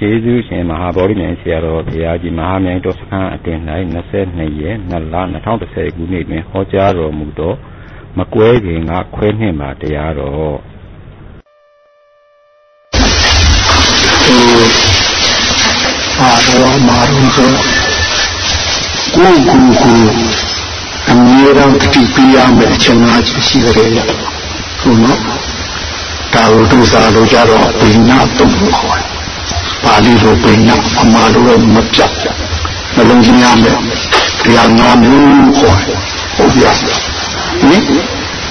ကျေးဇူးရှင်မဟာဗောဓိမြိုင်ဆရာတော်ဘုရားကြီးမဟာမြိုင်တော်စခန်းအတင်၌22ရက်2လ2010ခုနှစ်တွင်ဟောကြားတော်မူသောမကွဲခင်ကခွဲနှင့်ပါတရားတော်အာတော်မာရုံးဆိုကိုယ်ကိုယ်ကိုအမြဲတမ်းတတိပြရမယ်အချိန်အားရှိကြတယ်ဟုတ်နော်ဒါကိုဒုစာလို့ကြတော့ဘိညာတုံလို့ခေါ်တယ် ပါဠိလိုဘိညာအမှားလိုမပြတ်မလုံးကြီးများမယ်တရားငါမျိုးခေါ်တယ်ဟုတ်ပြဟင်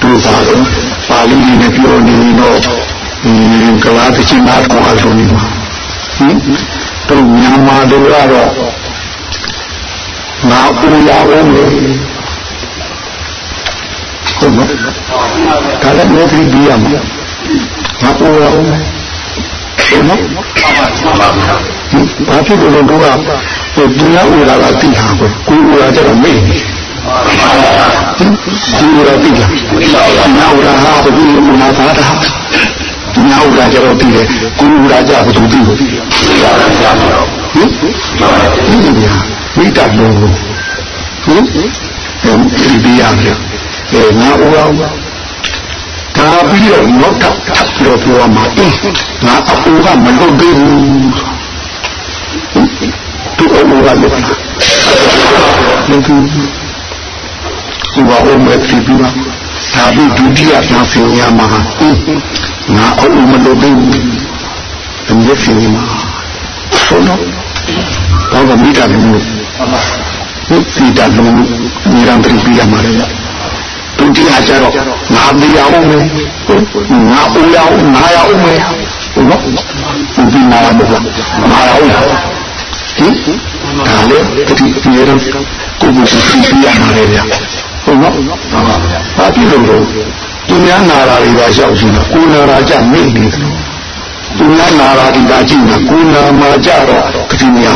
ဒုစာလို့ပါဠိနဲ့ပြောနေတော့ကလာတချင်တာတော့အဆုံးနေမှာဟင်တို့မြန်မာတို့ကတော့ငါပူရအောင်လေဟုတ်မဒါလည်းမျိုးပြီးပြရမှာငါပေါ်ရအောင်ဟုတ် နော်ဘာဖြစ်လို့တော့ကဒီတရားဥရာကသိတာကိုကိုဥရာကျတော့မေ့နေဒီဥရာသိလားနာဥရာဟာဘယ်လိုမှမသာတာနာဥရာကျတော့သိတယ်ကိုဥရာကျဘယ်သူသိလို့ဟင်ဒီညာမိတ္တလုံးဟင်ဒီပြရတယ်အဲနာဥရာ ဒါပြီးတော့နောက်ထပ်ပြီးတော့ပြောမှာအင်းငါအပူကမလွတ်သေးဘူးသူ့အပူကလွတ်လာမင်းသူသူကအိုမဲ့ပြီပြီးတော့သာပြီးဒုတိယပြန်ဆင်ရမှာအင်းငါအပူမလွတ်သေးဘူးအမြဲဆင်ရမှာဆိုတော့ဘာကမိတာလို့ဟုတ်စီတာလို့ညီရန်ပြပြရမှာလေ ဒုတိယကျတော့ငါမရအောင်မယ်ငါဦးရအောင်ငါရအောင်မယ်ဟုတ်နော်ဒီနာမဟုတ်ငါရအောင်ဟင်ဒါလေဒီဒီရန်ကိုမရှိပြရမှာလေဗျဟုတ်နော်ဘာဖြစ်လို့လဲသူများနာရာတွေကရောက်ရှိတာကိုနာရာကြမိနေတယ်သူများနာရာတွေကကြည့်တာကိုနာမှာကြတော့တတိယ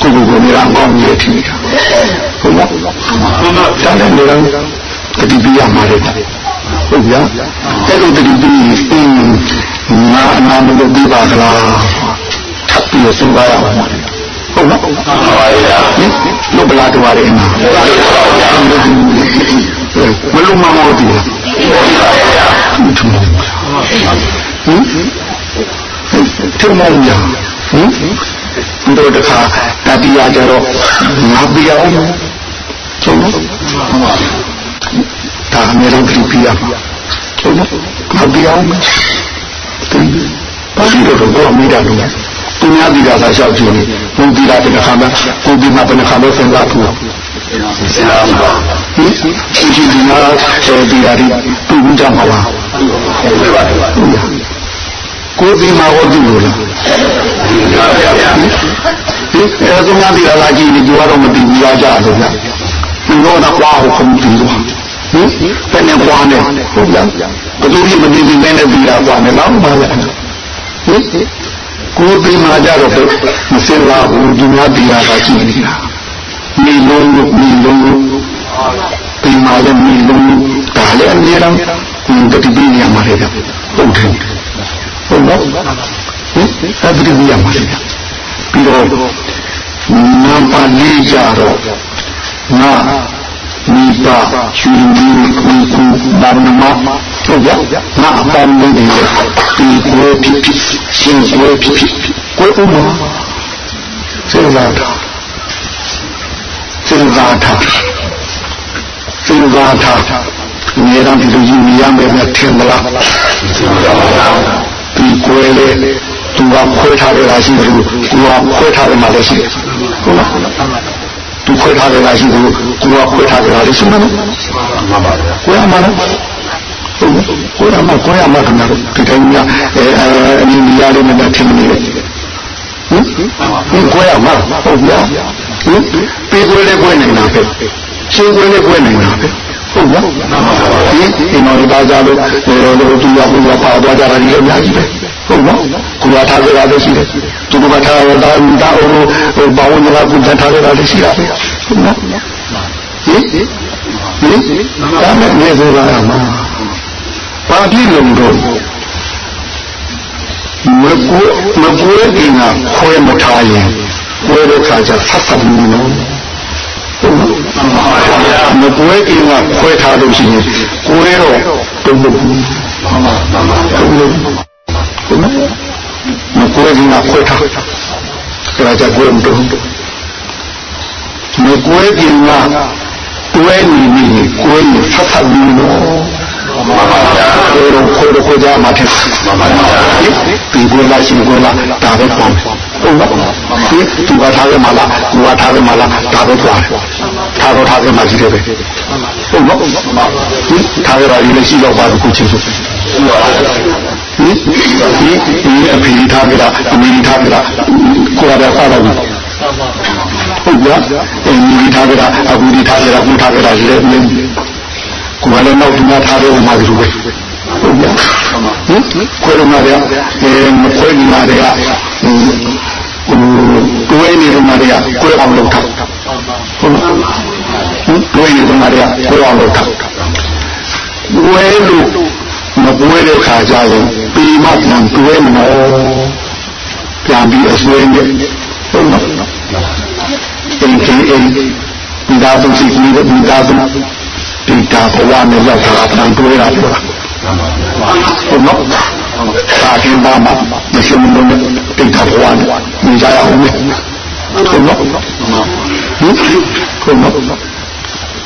ကိုကိုကိုနေရာကောင်းရထီတာဟုတ်နော်ဒါလည်းနေရာ တတိပိယမှာလေဟုတ်ဗျာအဲ့လိုတတိပိအင်းငါအနာမလို့ပြပါကလားထပ်ပြီးစဉ်းစားရအောင်ဟုတ်နော်ဟုတ်ပါဗျာလို့ဘလားတော်ရဲနာမလို့မမောဒီလားဟင်ထုံးမရဟင်တို့တခါတတိယကြတော့ငါပြအောင်ကျုံး ဒါအများဆုံးပြုပြရမှာဟုတ်လားမပြောင်းဘာလို့တော့ဘောမိတာလို့သူများဒီကသာရှောက်ကြည့်နေပုံဒီကတခါမှပုံဒီမှာဘယ်နှခါမှစဉ်းစားဖို့ဆရာမဟင်ဒီဒီနာဆိုဒီရာဒီပြုံးကြမှာပါကိုဒီမှာဟောတူလို့လားဒီကရပါဗျာဒီအဲဆုံးမဒီလာကြီးဒီကတော့မတည်ဘူးလားကြာလို့ဗျာ ဒီတော့ကွာဟုတ်ကုန်ပြီလို့ဟင်ဘယ်နဲ့ကွာနေဟုတ်လားဘယ်သူမှမသိဘူးနဲ့ပြီးတာကွာနေတော့ပါလားဟင်ကိုယ်ပြီးမှကြတော့မစင်ပါဘူးဒီများပြီးတာကကြည့်နေတာမိလုံးလို့မိလုံးလို့ပြီးမှလည်းမိလုံးလို့ဒါလည်းအများတော့တတိပိညာမှာလေဟုတ်တယ်ဟုတ်နော်ဟင်အဲ့ဒီပိညာမှာလေပြီးတော့နာပါဠိကြတော့ ငါမိဘရှင်ကြီးခုခုဘာနမဟုတ်ကြငါအပန်းလေးတွေဒီကိုဖြစ်ဖြစ်ရှင်ကိုဖြစ်ဖြစ်ကိုဥမစေလာတာစေလာတာစေလာတာမြေရန်ဒီလိုယူရမယ်နဲ့ထင်မလားဒီကိုလေသူကခွဲထားတယ်ရှိတယ်သူကခွဲထားတယ်မှလည်းရှိတယ်ဟုတ်လား သူခွဲထားတယ်လားရှိဘူးသူကခွဲထားတယ်လားရှိမလို့မှန်ပါဗျာခွဲရမှာလားကိုယ်ကမှကိုယ်ရမှာကလည်းဒီတိုင်းများအဲအင်းဒီရလေးနဲ့ထင်နေတယ်ဟင်ကိုယ်ရမှာဟုတ်ဗျာဟင်ပြေကိုယ်လေးကိုယ်နေတာပဲရှင်ကိုယ်လေးကိုယ်နေတာပဲဟုတ်ဗျာဒီဒီမောင်ပါကြလို့ဒီလိုလိုသူရဘူးပါသွားကြတာဒီအများကြီးပဲဟုတ်နော်ကိုယ်ထားကြတာလည်းရှိတယ် သူကထားရတာဒါအိုးဘာဝင်လာကုသထားရတာလည်းရှိတာဟုတ်နော်ဟင်ဟင်ဒါနဲ့နေစေပါမှာဘာဖြစ်လို့တော့မကွေးမကွေးကင်ကခွဲမထားရင်ကွဲတဲ့ခါကျဆက်ဆက်ဘူးနော်မကွဲကင်ကခွဲထားလို့ရှိရင်ကိုယ်ရောတုံ့လို့မှန်ပါမှန်ပါတုံ့လို့ မကွဲကင်ကခွဲထားကြကြကွဲမတုံ့မကွဲကင်ကတွဲနေနေကိုယ်ဆက်ဆက်ဘူးနော်မှန်ပါဗျာကိုယ်ကိုယ်ကိုကြမှာဖြစ်မှန်ပါဗျာဒီကိုလာရှင်ကိုလာဒါပဲပေါ့ဟုတ်လားဒီသူကထားရမှာလားသူကထားရမှာလားဒါပဲပေါ့ထားတော့ထားရမှာကြီးတယ်ပဲဟုတ်နော်ဒီထားရတာဒီလည်းရှိတော့ပါခုချင်းဆိုဟင် ဒီဒီအဖေထားကြတာအမေထားကြတာကိုယ်ကစားတော့ဘူးဟုတ်လားအမေထားကြတာအခုဒီထားကြတာကိုထားကြတာလည်းကိုယ်လည်းနောက်ဒီမှာထားတယ်မှာဒီလိုပဲဟုတ်ဗျာဟင်ခွဲတော့မှာဗျာအဲမခွဲဒီမှာတည်းကဟိုတွဲနေတော့မှာတည်းကခွဲအောင်လုပ်ထားဟုတ်ဟင်တွဲနေတော့မှာတည်းကခွဲအောင်လုပ်ထားဝဲလို့ မပွဲတဲ့ခါကျရင်ပြီးမှပြန်တွဲမလို့ပြန်ပြီးအစွဲနဲ့ဟုတ်လားအင်းချင်းအင်းဒီသားစုစီကြီးတဲ့ဒီသားစုဒီတာဘဝနဲ့ရောက်တာတန်တွေးတာပြောတာဟုတ်နော်သာခင်ပါမှာမရှိမလို့တိတ်တာဘဝနဲ့နေကြရအောင်လေဟုတ်နော်ဟင်ဟုတ်နော်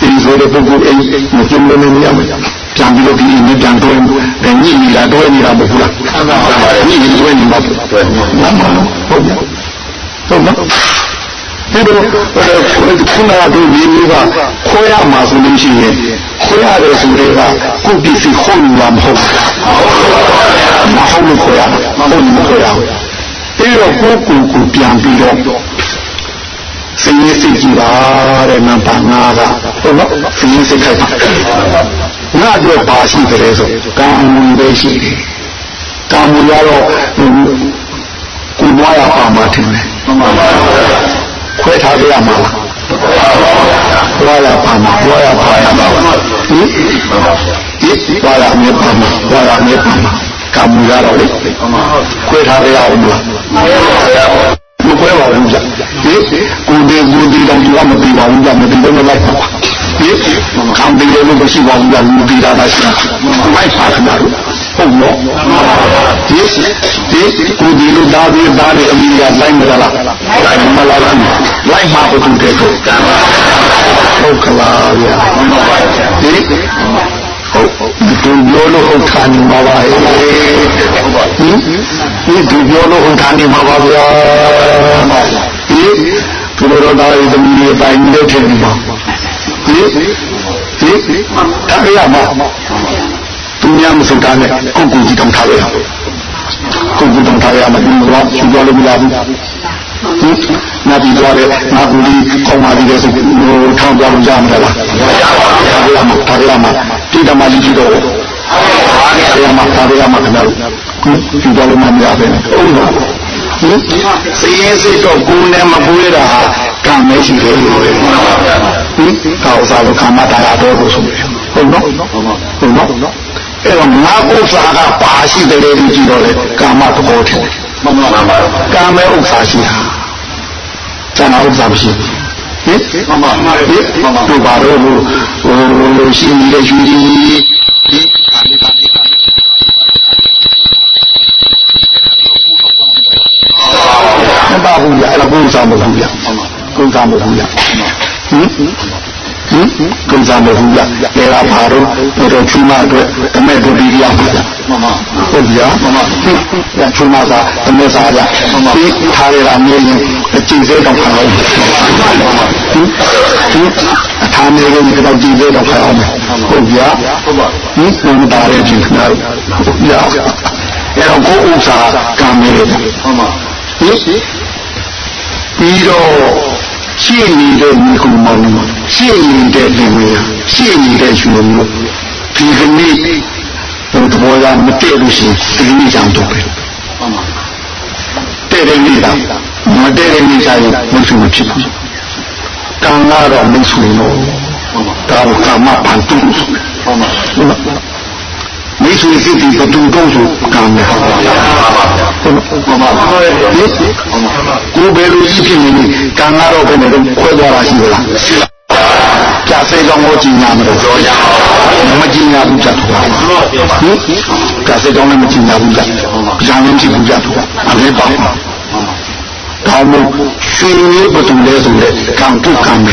ဒီဆိုတဲ့ပုဂ္ဂိုလ်အိမ်မကျင်းလို့မရဘူး ပြန်ပြီးတော့ဒီနေ့ပြန်တော့ညှိနေတာတော့နေတာမဟုတ်လားညှိနေတွဲနေမှာဟုတ်ဟုတ်နော်ဒီလိုခုနကဒီမျိုးကခွဲရမှာဆိုလို့ရှိရင်ခွဲရတယ်ဆိုတဲ့ကကုပ္ပစီခုံးလာမဟုတ်မဟုတ်လို့ခွဲရမဟုတ်လို့ခွဲရအဲ့တော့ကိုယ်ကိုယ်ကိုပြန်ပြီးတော့ စိတ်နဲ့စိတ်ကြည့်ပါတဲ့နံပါတ်5ကဟုတ်နော်စိတ်နဲ့စိတ်ခိုက်ပါငါတို့ပါရှိတယ်ဆိုကာမူပဲရှိတယ်ကာမူရတော့ကိုယ်ဘွားရပါမှထင်တယ်မှန်ပါပါခွဲထားကြရမှာဘွားရပါမှာဘွားရပါမှာဟင်ဒီဘွားရအမြဲပါမှာဘွားရအမြဲပါမှာကံမူရတော့လေခွဲထားကြရအောင်မလား မခွဲပါဘူးကြာဒီကိုဒီကိုဒီတော့သူကမပြီးပါဘူးကြာမပြီးတော့လိုက်ပါဒီကံပြီးလို့မရှိပါဘူးကြာလူပြီးတာရှိလိုက်ပါခဏတော့ဟုတ်နော်ဒီဒီကိုဒီလိုသားပြီးသားနဲ့အမိကလိုက်မလားလိုက်မလားလိုက်မှာဘုသူတဲ့ကိုဟုတ်ကလားဗျာဒီ ဟုတ်သူပြောလို့ဟုတ်တာနေမှာပါဟင်ဒီသူပြောလို့ဟုတ်တာနေမှာပါဗျာဒီသူတို့သားရဲ့သမီးတွေတိုင်းလို့ထင်နေပါဒီဒီအဲ့ရမှာသူများမစုတာနဲ့ကိုယ်ကိုယ်ကြီးတောင်းထားရအောင်ကိုယ်ကိုယ်တောင်းထားရမှာဒီတော့ရှင်းပြလို့မရဘူးနာပြီးသွားတယ်ငါကူလေးခေါင်းပါသေးတယ်ဆိုထောင်းပြလို့ရမှာလားရပါဘူးဒါရမှာ တိတမကြီးကြီးတော့ရမှာဒါရမှာခဏလို့ဒီတော့လည်းမရပဲဟုတ်လားစည်ရင်စိတ်တော့ကိုယ်နဲ့မပွေးတာကံမရှိတယ်လို့ဟင်ကောက်စားလို့ကာမတရားတော်ကိုဆိုဟုတ်နော်ဟုတ်နော်အဲ့တော့ငါဥစ္စာကပါရှိတယ်လို့ကြည့်တော့လေကာမသဘောထင်မှန်ပါပါကာမဲဥစ္စာရှိတာဇာနာဥစ္စာမရှိဘူး ဟင်မှန်ပါဟင်မှန်ပါတို့ပါတော့ဟိုဟိုရှိနေတဲ့ယူကြီးဒီခါလေးခါလေးခါလေးမပါဘူးဗျအဲ့ဒါဘုရားမဟုတ်ဘူးဗျဘုရားမဟုတ်ဘူးဗျဟင် ဟင်ကုသမဟုတ်လားလေလာပါတော့တော်ချူမအတွက်အမေတို့ဒီရပါလားမမဟုတ်ဗျာမမရချူမသာအမေစားရဒီထားရတာမျိုးရင်အကျင့်စေတော့ခံအောင်ဟင်ဟင်ထားနေလို့ဒီတော့ကြည့်စေတော့ခံအောင်ဟုတ်ဗျာဟုတ်ပါဟင်ဘုံတာရဲ့ကြည့်ခဏဟုတ်ဗျာအဲ့တော့ကိုဥစ္စာကံမေးတယ်ဟုတ်ပါဟင်ပြီးတော့ရှင်းနေတဲ့မိကုမောင်ရှင်း နေတဲ့လူမျိုးရှင်းနေတဲ့ယူမျိုးဒီကနေ့ဘုရားကမတည့်လို့ရှိရင်ဒီနေ့ကြောင့်တော့ပဲတဲ့တဲ့နေ့ကမတဲ့တဲ့နေ့ကျရင်မဆူမဖြစ်ဘူးကံကတော့မဆူလို့ဒါကကာမပန်တုဟုတ်ပါဘူးမိတ်ဆွေစစ်တီဘသူတော့ဆိုကံတယ်ဟုတ်ပါပါဟုတ်ပါပါကိုဘယ်လိုကြီးဖြစ်နေလဲကံကတော့ဘယ်နဲ့တော့ခွဲသွားတာရှိလားရှိပါကြာ စေကြောင့်ကိုကြည်ညာမလို့ပြောရမကြည်ညာဘူးကြတော့ဟင်ကြာစေကြောင့်လည်းမကြည်ညာဘူးကြကြာရင်ကြည့်ဘူးကြတော့အလေးပါဒါမှရှင်ရေးဘသူလဲဆိုတဲ့ကံတုကံပဲ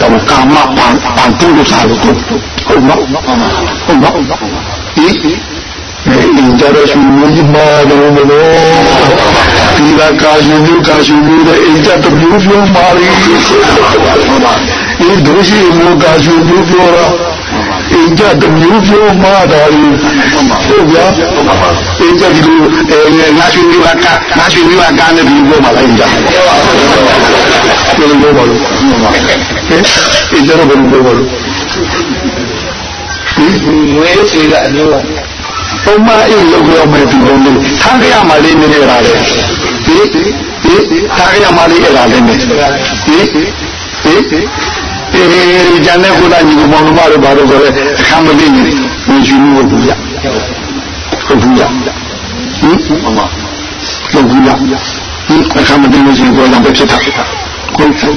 တော့ကာမပန်ပန်တုလို့သာလို့ဟုတ်နော်ဟုတ်နော်ဟ င်အင်းကြရရှိမှုမာလို့မလို့ဒီကကာယူမျိုးကာယူမျိုးတဲ့အင်းကြတမျိုးပြောမာရီဒီဒုရှိမျိုးကာယူမျိုးပြောတာအင်းကြတမျိုးပြောမာတာကြီးဟုတ်ဗျာအင်းကြဒီလိုအဲငါရှိမျိုးကငါရှိမျိုးကကားနဲ့ဒီလိုပြောမှာလိုက်ကြဘယ်လိုပြောပါလို့ဟင်အင်းကြတော့ဘယ်လိုပြောပါလို့ငွေစီကအမျိုးပါ ပုံမှန်အိတ်လုပ်ရမယ်ဒီလိုလေးထားကြရမှလေးနေနေတာလေဒီဒီထားကြရမှလေးအဲ့ဒါလေးနေဒီဒီဒီကျန်တဲ့ကုသညီကမောင်နှမတို့ဘာလို့ဆိုလဲအခမ်းမလေးနေဝင်ရှင်လို့ဘူးရဟုတ်ဘူးရဟင်မမဟုတ်ဘူးရဒီအခမ်းမလေးနေရှင်ကိုလည်းဖြစ်တာ ဟုတ်ဟင်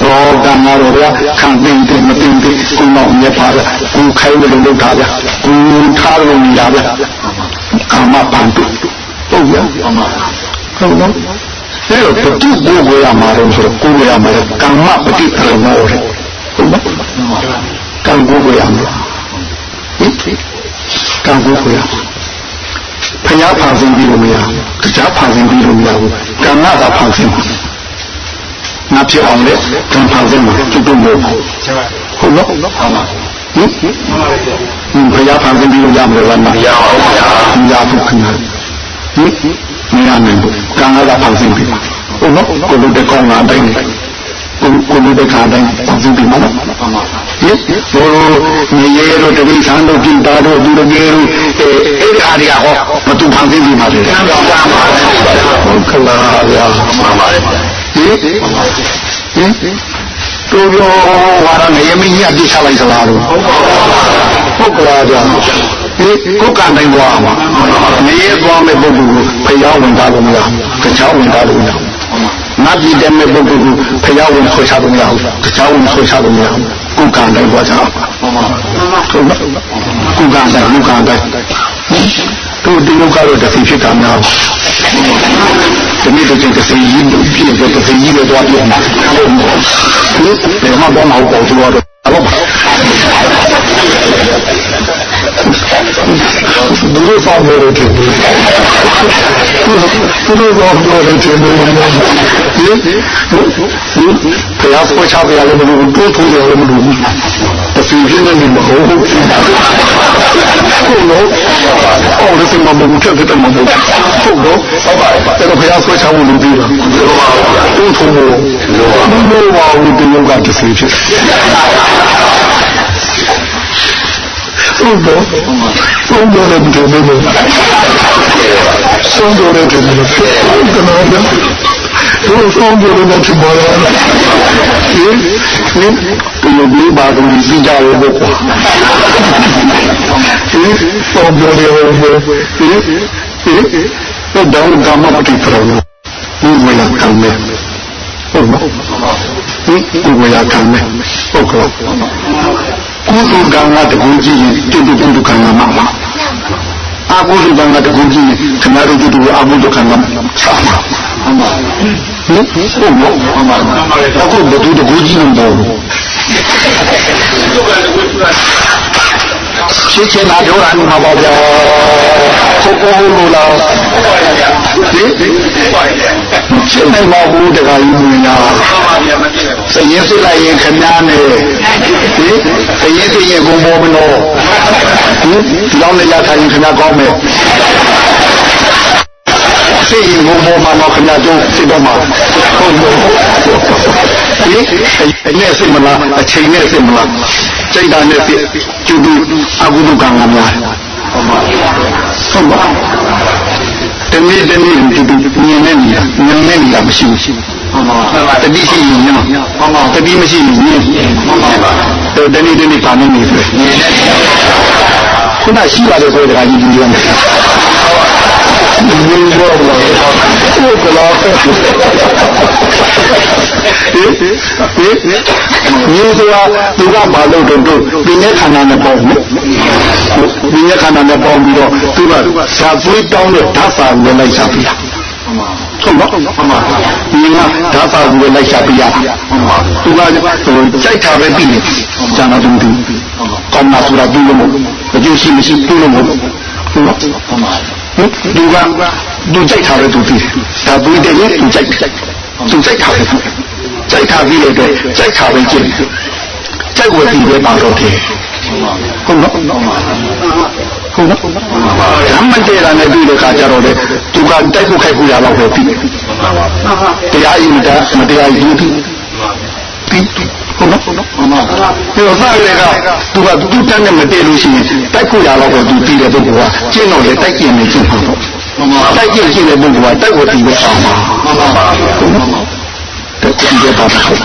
ရောကံလာတော့ဗျာခံသိတယ်မသိတယ်ကိုယ်တော့မြတ်ပါဗျာကိုယ်ခိုင်းတယ်လို့လုပ်တာဗျာကိုယ်ထားလို့နေတာဗျာကာမပန်တုဟုတ်ဗျာဟုတ်နော်အဲ့တော့ပฏิကိုကိုရမှာတော့ဆိုတော့ကိုရမှာကမ္မပฏิပရမောရဟုတ်နော်ကံကိုကိုရမှာဟင်ကံကိုကိုရဖျားဖန်ဆင်းပြီးလို့မရဘူးတရားဖန်ဆင်းပြီးလို့မရဘူးကံကသာဖန်ဆင်း ငါဖြစ်အောင်လေကံဖန်ဆင်းမှာကျွတ်တော့မဟုတ်ဘူးဟုတ်နော်ဟုတ်နော်ဟင်ဟင်ဘုရားဖန်ဆင်းပြီးလို့ရမလားမရပါဘူးဗျာမရဘူးခင်ဗျာဟင်မရနိုင်ဘူးကံကသာဖန်ဆင်းပြီးဟုတ်နော်ကိုလိုတဲ့ကောင်းတာတိုင်းကိုကိုလိုတဲ့ခါတိုင်းဖန်ဆင်းပြီးမှာနော်ဟင်ဘိုးမြေရဲတို့တပိသံတို့ကြည်တာတို့ဒီလိုမျိုးအဲအဲ့ဒီအားတွေကဟောမတူဖန်ဆင်းပြီးမှာလေဟုတ်ကလားဗျာမှန်ပါတယ် ဟင်ဟင်တို့ရောဝါရနေမင်းကြီးအပြစ်ချလိုက်သလားလို့ဟုတ်ကလားဗျာဒီကိုကံတိုင်းသွားမှာနေရသွားမဲ့ပုဂ္ဂိုလ်ကိုဖျားဝင်သားလို့မရဘူးတခြားဝင်သားလို့မရဘူးနတ်ပြည်တဲ့မဲ့ပုဂ္ဂိုလ်ကိုဖျားဝင်ဆွချလို့မရဘူးတခြားဝင်ဆွချလို့မရဘူးကိုကံတိုင်းသွားကြပါဟုတ်ပါဟုတ်ပါကိုကံတိုင်းကိုကံတိုင်းတို့ဒီလိုကတော့တသိဖြစ်တာများ ဒီနေ့တည်းကစိတ်ရင်းတို့ပြည့်တဲ့စိတ်ရင်းတွေတော့ပြည့်မှာဒီမှာတော့မဟုတ်တော့သူတော့တော့ဘုရားဆောင်လို့တယ်ဘုရားဆောင်လို့တယ်ဒီဘုရားဆွေးချပြရလို့မလို့တိုးထိုးရလို့မလို့တစီပြင်းနေမှာဟုတ် ဟုတ်လို့အော်ဒါစမမဘူးချက်တဲ့မှာဟုတ်ဟုတ်တော့ဟုတ်ပါပါအဲ့တော့ဘုရားဆွေးချဖို့လုပ်ပြီးတော့တိုးထိုးလို့ဘယ်လိုပါဘူးဒီယောဂတစီဖြစ်ဟုတ်တော့ဆုံးတော့လည်းဒီလိုမျိုးဆုံးတော့လည်းဒီလိုမျိုးကနော် ဗျာတို့ဆုံးတော့လည်းဒီမှာလားဒီဒီဒီလိုမျိုးပါတော့စီကြရဖို့ကွာဒီဆုံးတော့လည်းဟိုဒီဒီတော့တောင်းကမ္မပတိပရောဒီဝေလာကံမဲ့ဟုတ်နော်ဒီဝေလာကံမဲ့ဟုတ်ကဲ့ကုသိုလ်ကံကတကူကြည့်ရင်တိတိကုသိုလ်ကံကမှာပါအကုသိုလ်ကံကတကူကြည့်ရင်ခဏလေးတိတိအကုသိုလ်ကံကစာမှာဟုတ်ပါ ဟင်ဟုတ်ပါဟုတ်ပါအခုဘယ်သူတကူကြည့်နေတော့ရှင်းချင်တာပြောတာမှာပါဗျာကိုကိုလို့လားဟင်ရှင်းနိုင်ပါဘူးတခါကြီးမြင်လားစရင်စစ်လိုက်ရင်ခဏနဲ့ဟင်စရင်စစ်ရင်ကိုပေါ်မလို့ဟင်ဒီလောက်နဲ့ရခိုင်ခဏကောင်းမယ် စိတ်ရင်ဘုံပေါ်မှာတော့ခင်ဗျာတို့စိတ်တော့မှာဟုတ်လို့ဒီအဲ့စိတ်မလားအချိန်နဲ့စိတ်မလားစိတ်ဓာတ်နဲ့စိတ်ကျူတူအကုသကံကများဟုတ်ပါဟုတ်ပါတနေ့တနေ့ဒီမြင်နေနေတာမြင်နေနေတာမရှိဘူးတတိရှိရင်ညမတတိမရှိရင်ညတော့တနေ့တနေ့ပါနေနေဆိုခုနရှိပါတယ်ဆိုတဲ့ခါကြီးဒီလို မျိုးဘူးဘောဘောကိုကလာဟင်ဟင်မျိုးဆိုတာသူကမလုပ်တော့တို့ဒီနေ့ခန္ဓာနဲ့ပေါ့နော်ဒီနေ့ခန္ဓာနဲ့ပေါ့ပြီးတော့သူကဇာသွေးတောင်းတဲ့ဓာတ်စာကိုလိုက်စားပြီလားဟုတ်နော်မှန်ပါဒီကဓာတ်စာကိုလိုက်ရှာပြရမှန်ပါသူကကြိုက်တာပဲပြီးနေကျန်တော့သူကောင်းတာဆိုတာပြီးလို့မဟုတ်အကျိုးရှိမရှိပြီးလို့မဟုတ်ဟုတ်နော်မှန်ပါ သူကသူကြိုက်တာပဲသူပြီးဒါပြီးတဲ့ရင်သူကြိုက်သူကြိုက်တာပဲကြိုက်တာပြီးတဲ့အတွက်ကြိုက်တာပဲကျင့်ကြိုက်ဝယ်ပြီးပဲပါတော့တယ်ဟုတ်နော်ဟုတ်နော်ဓမ္မတေရာနဲ့တွေ့တဲ့ခါကျတော့လေသူကတိုက်ဖို့ခိုက်ဖို့ရတော့ပဲပြီတရားရင်မတရားမတရားရင်ပြီပြီ ဟုတ်နော်ဟုတ်နော်မှန်ပါဒီတော့စားရကသူကသူတန်းနဲ့မတည့်လို့ရှိရင်တိုက်ဖို့ရတော့ပဲသူပြီးတဲ့ပုဂ္ဂိုလ်ကကျင့်တော့လေတိုက်ကျင်နေကျင့်မှာတော့တိုက်ကျင်ရှိတဲ့ပုဂ္ဂိုလ်ကတိုက်ကိုပြီးပဲအောင်ပါမှန်ပါဟုတ်နော်တက်ကြည့်ရပါတော့ဟုတ်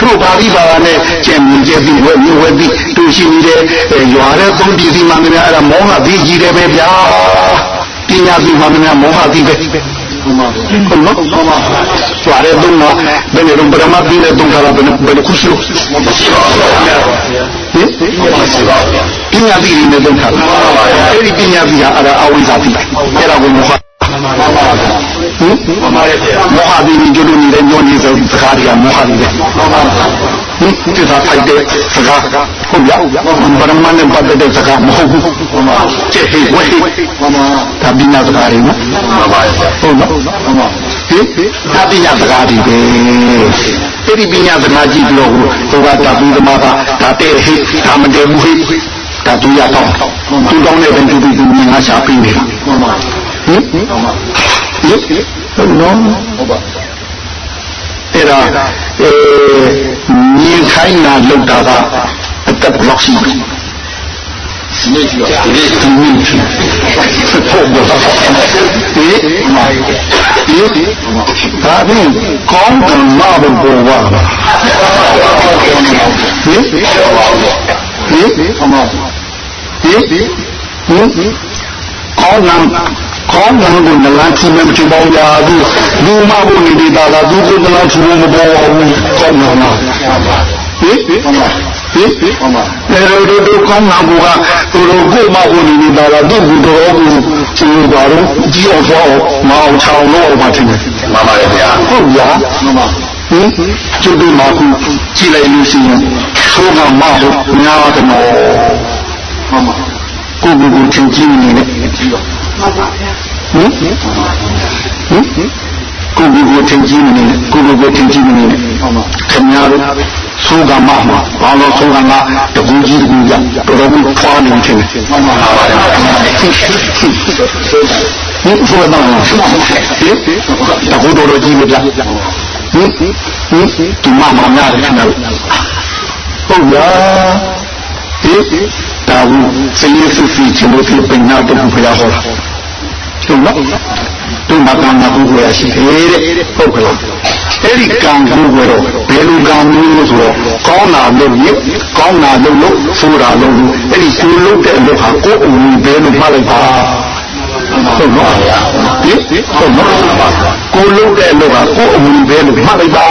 တို့ပါဠိဘာသာနဲ့ကျင့်မြင်ကျက်ပြီးဝဲဝဲပြီးတို့ရှိနေတဲ့ရွာတဲ့သုံးပြည်စီမှမများအဲ့ဒါမောဟပြီးကြီးတယ်ပဲဗျာပညာပြီးမှမများမောဟပြီးပဲ ဟုတ်နော်ဟုတ်နော်ရွာတဲ့သုံးမှာဘယ်လိုပရမပြီးတဲ့သုံးခါဘယ်ဘယ်ခုရှိ လို့မရှိပါဘူးဟင်မရှိပါဘူးပညာပြီးနေတဲ့သုံးခါအဲ့ဒီပညာပြီးဟာအဲ့ဒါအဝိဇ္ဇာပြီးအဲ့ဒါကိုမောဟဟင်မောဟဘီကျွတ်နေတဲ့ညောနေစကားတွေကမောဟတွေပဲဟင်ဒီသာဖိုက်တဲ့စကားဟုတ်ရဗရမနဲ့ပတ်သက်တဲ့စကားမဟုတ်ဘူးကျက်ဟိဝဲဒါပညာစကားတွေနော်ဟုတ်နော်ဟင်ဒါပညာစကားတွေပဲအဲ့ဒီပညာစကားကြည့်လို့ဟိုကတာဘူးသမားကဒါတဲ့ဟိဒါမတည်ဘူးဟိဒါသူရတော့သူတောင်းတဲ့ဘယ်သူသူငါရှာပြီးနေတာဟင် ဟုတ်နော်ဟုတ်ပါအဲ့ဒါအဲမြင်ခိုင်းတာလောက်တာကအတက်ဘလောက်ရှိတယ်ဒီနေ့ရှိတော့ဒီနေ့ဒီနေ့ဟုတ်ပါဒီဒီဒါဖြင့်ကောင်းကံမဘုဘောဝါဟင်ဟင်ဟင်ဟင်ကောင်းကံ ကောင်းတယ်ကိုနလန်းချူမချူပေါင်းရာသူလူမဖို့နေဒီတာကသူကိုနလန်းချူမပေါ်ဘူးကောင်းတယ်နော်ဟင်ဟင်ဟင်လေတို့တို့ကောင်းတာကသူတို့ကိုမဖို့နေဒီတာကသူ့ကိုတော်ဘူးချူပါတော့ကြည့်အောင်တော့မအောင်ချောင်းတော့မှထင်တယ်မှန်ပါရဲ့ဗျာဟုတ်ဗျာမှန်ပါဟင်ကျုပ်တို့မှာခုကြည့်လိုက်လို့ရှိရင်သိုးကမဟုတ်များတယ်နော်မှန်ပါကိုယ်ကိုယ်ချင်းကြည့်နေတယ်ကြည့်တော့ မှန်ပါဗျာဟင်ဟင်ကိုကိုကိုထင်ကြီးမနေနဲ့ကိုကိုကိုထင်ကြီးမနေနဲ့ခင်ဗျားတို့သိုးကမမှာဘာလို့သိုးကမတကူကြီးတကူကြတော်တော်ကိုဖွာနေတယ်မှန်ပါပါဟင်ဆိုတော့ဟင်တကူတော်တော်ကြီးမပြဟင်ဟင်ဒီမမများတယ်ခင်ဗျာဟုတ်လားဟင် ဒါဘူးစိတ်ရစစ်စီချင်လို့ပြပင်နာတော့ဘုရားဟောတာဟုတ်နော်တို့မှာကံနာဘူးရရှိတယ်တဲ့ဟုတ်ကလားအဲ့ဒီကံဘူးကတော့ဘယ်လိုကံမျိုးလို့ဆိုတော့ကောင်းတာလုပ်ရင်ကောင်းတာလုပ်လို့ဆိုတာလုပ်လို့အဲ့ဒီကိုလုပ်တဲ့အလုပ်ဟာကိုယ်အဝင်ဘယ်လိုမှလိုက်ပါဟုတ်နော်ဟင်ဟုတ်နော်ကိုလုပ်တဲ့အလုပ်ဟာကိုယ်အဝင်ဘယ်လိုမှလိုက်ပါ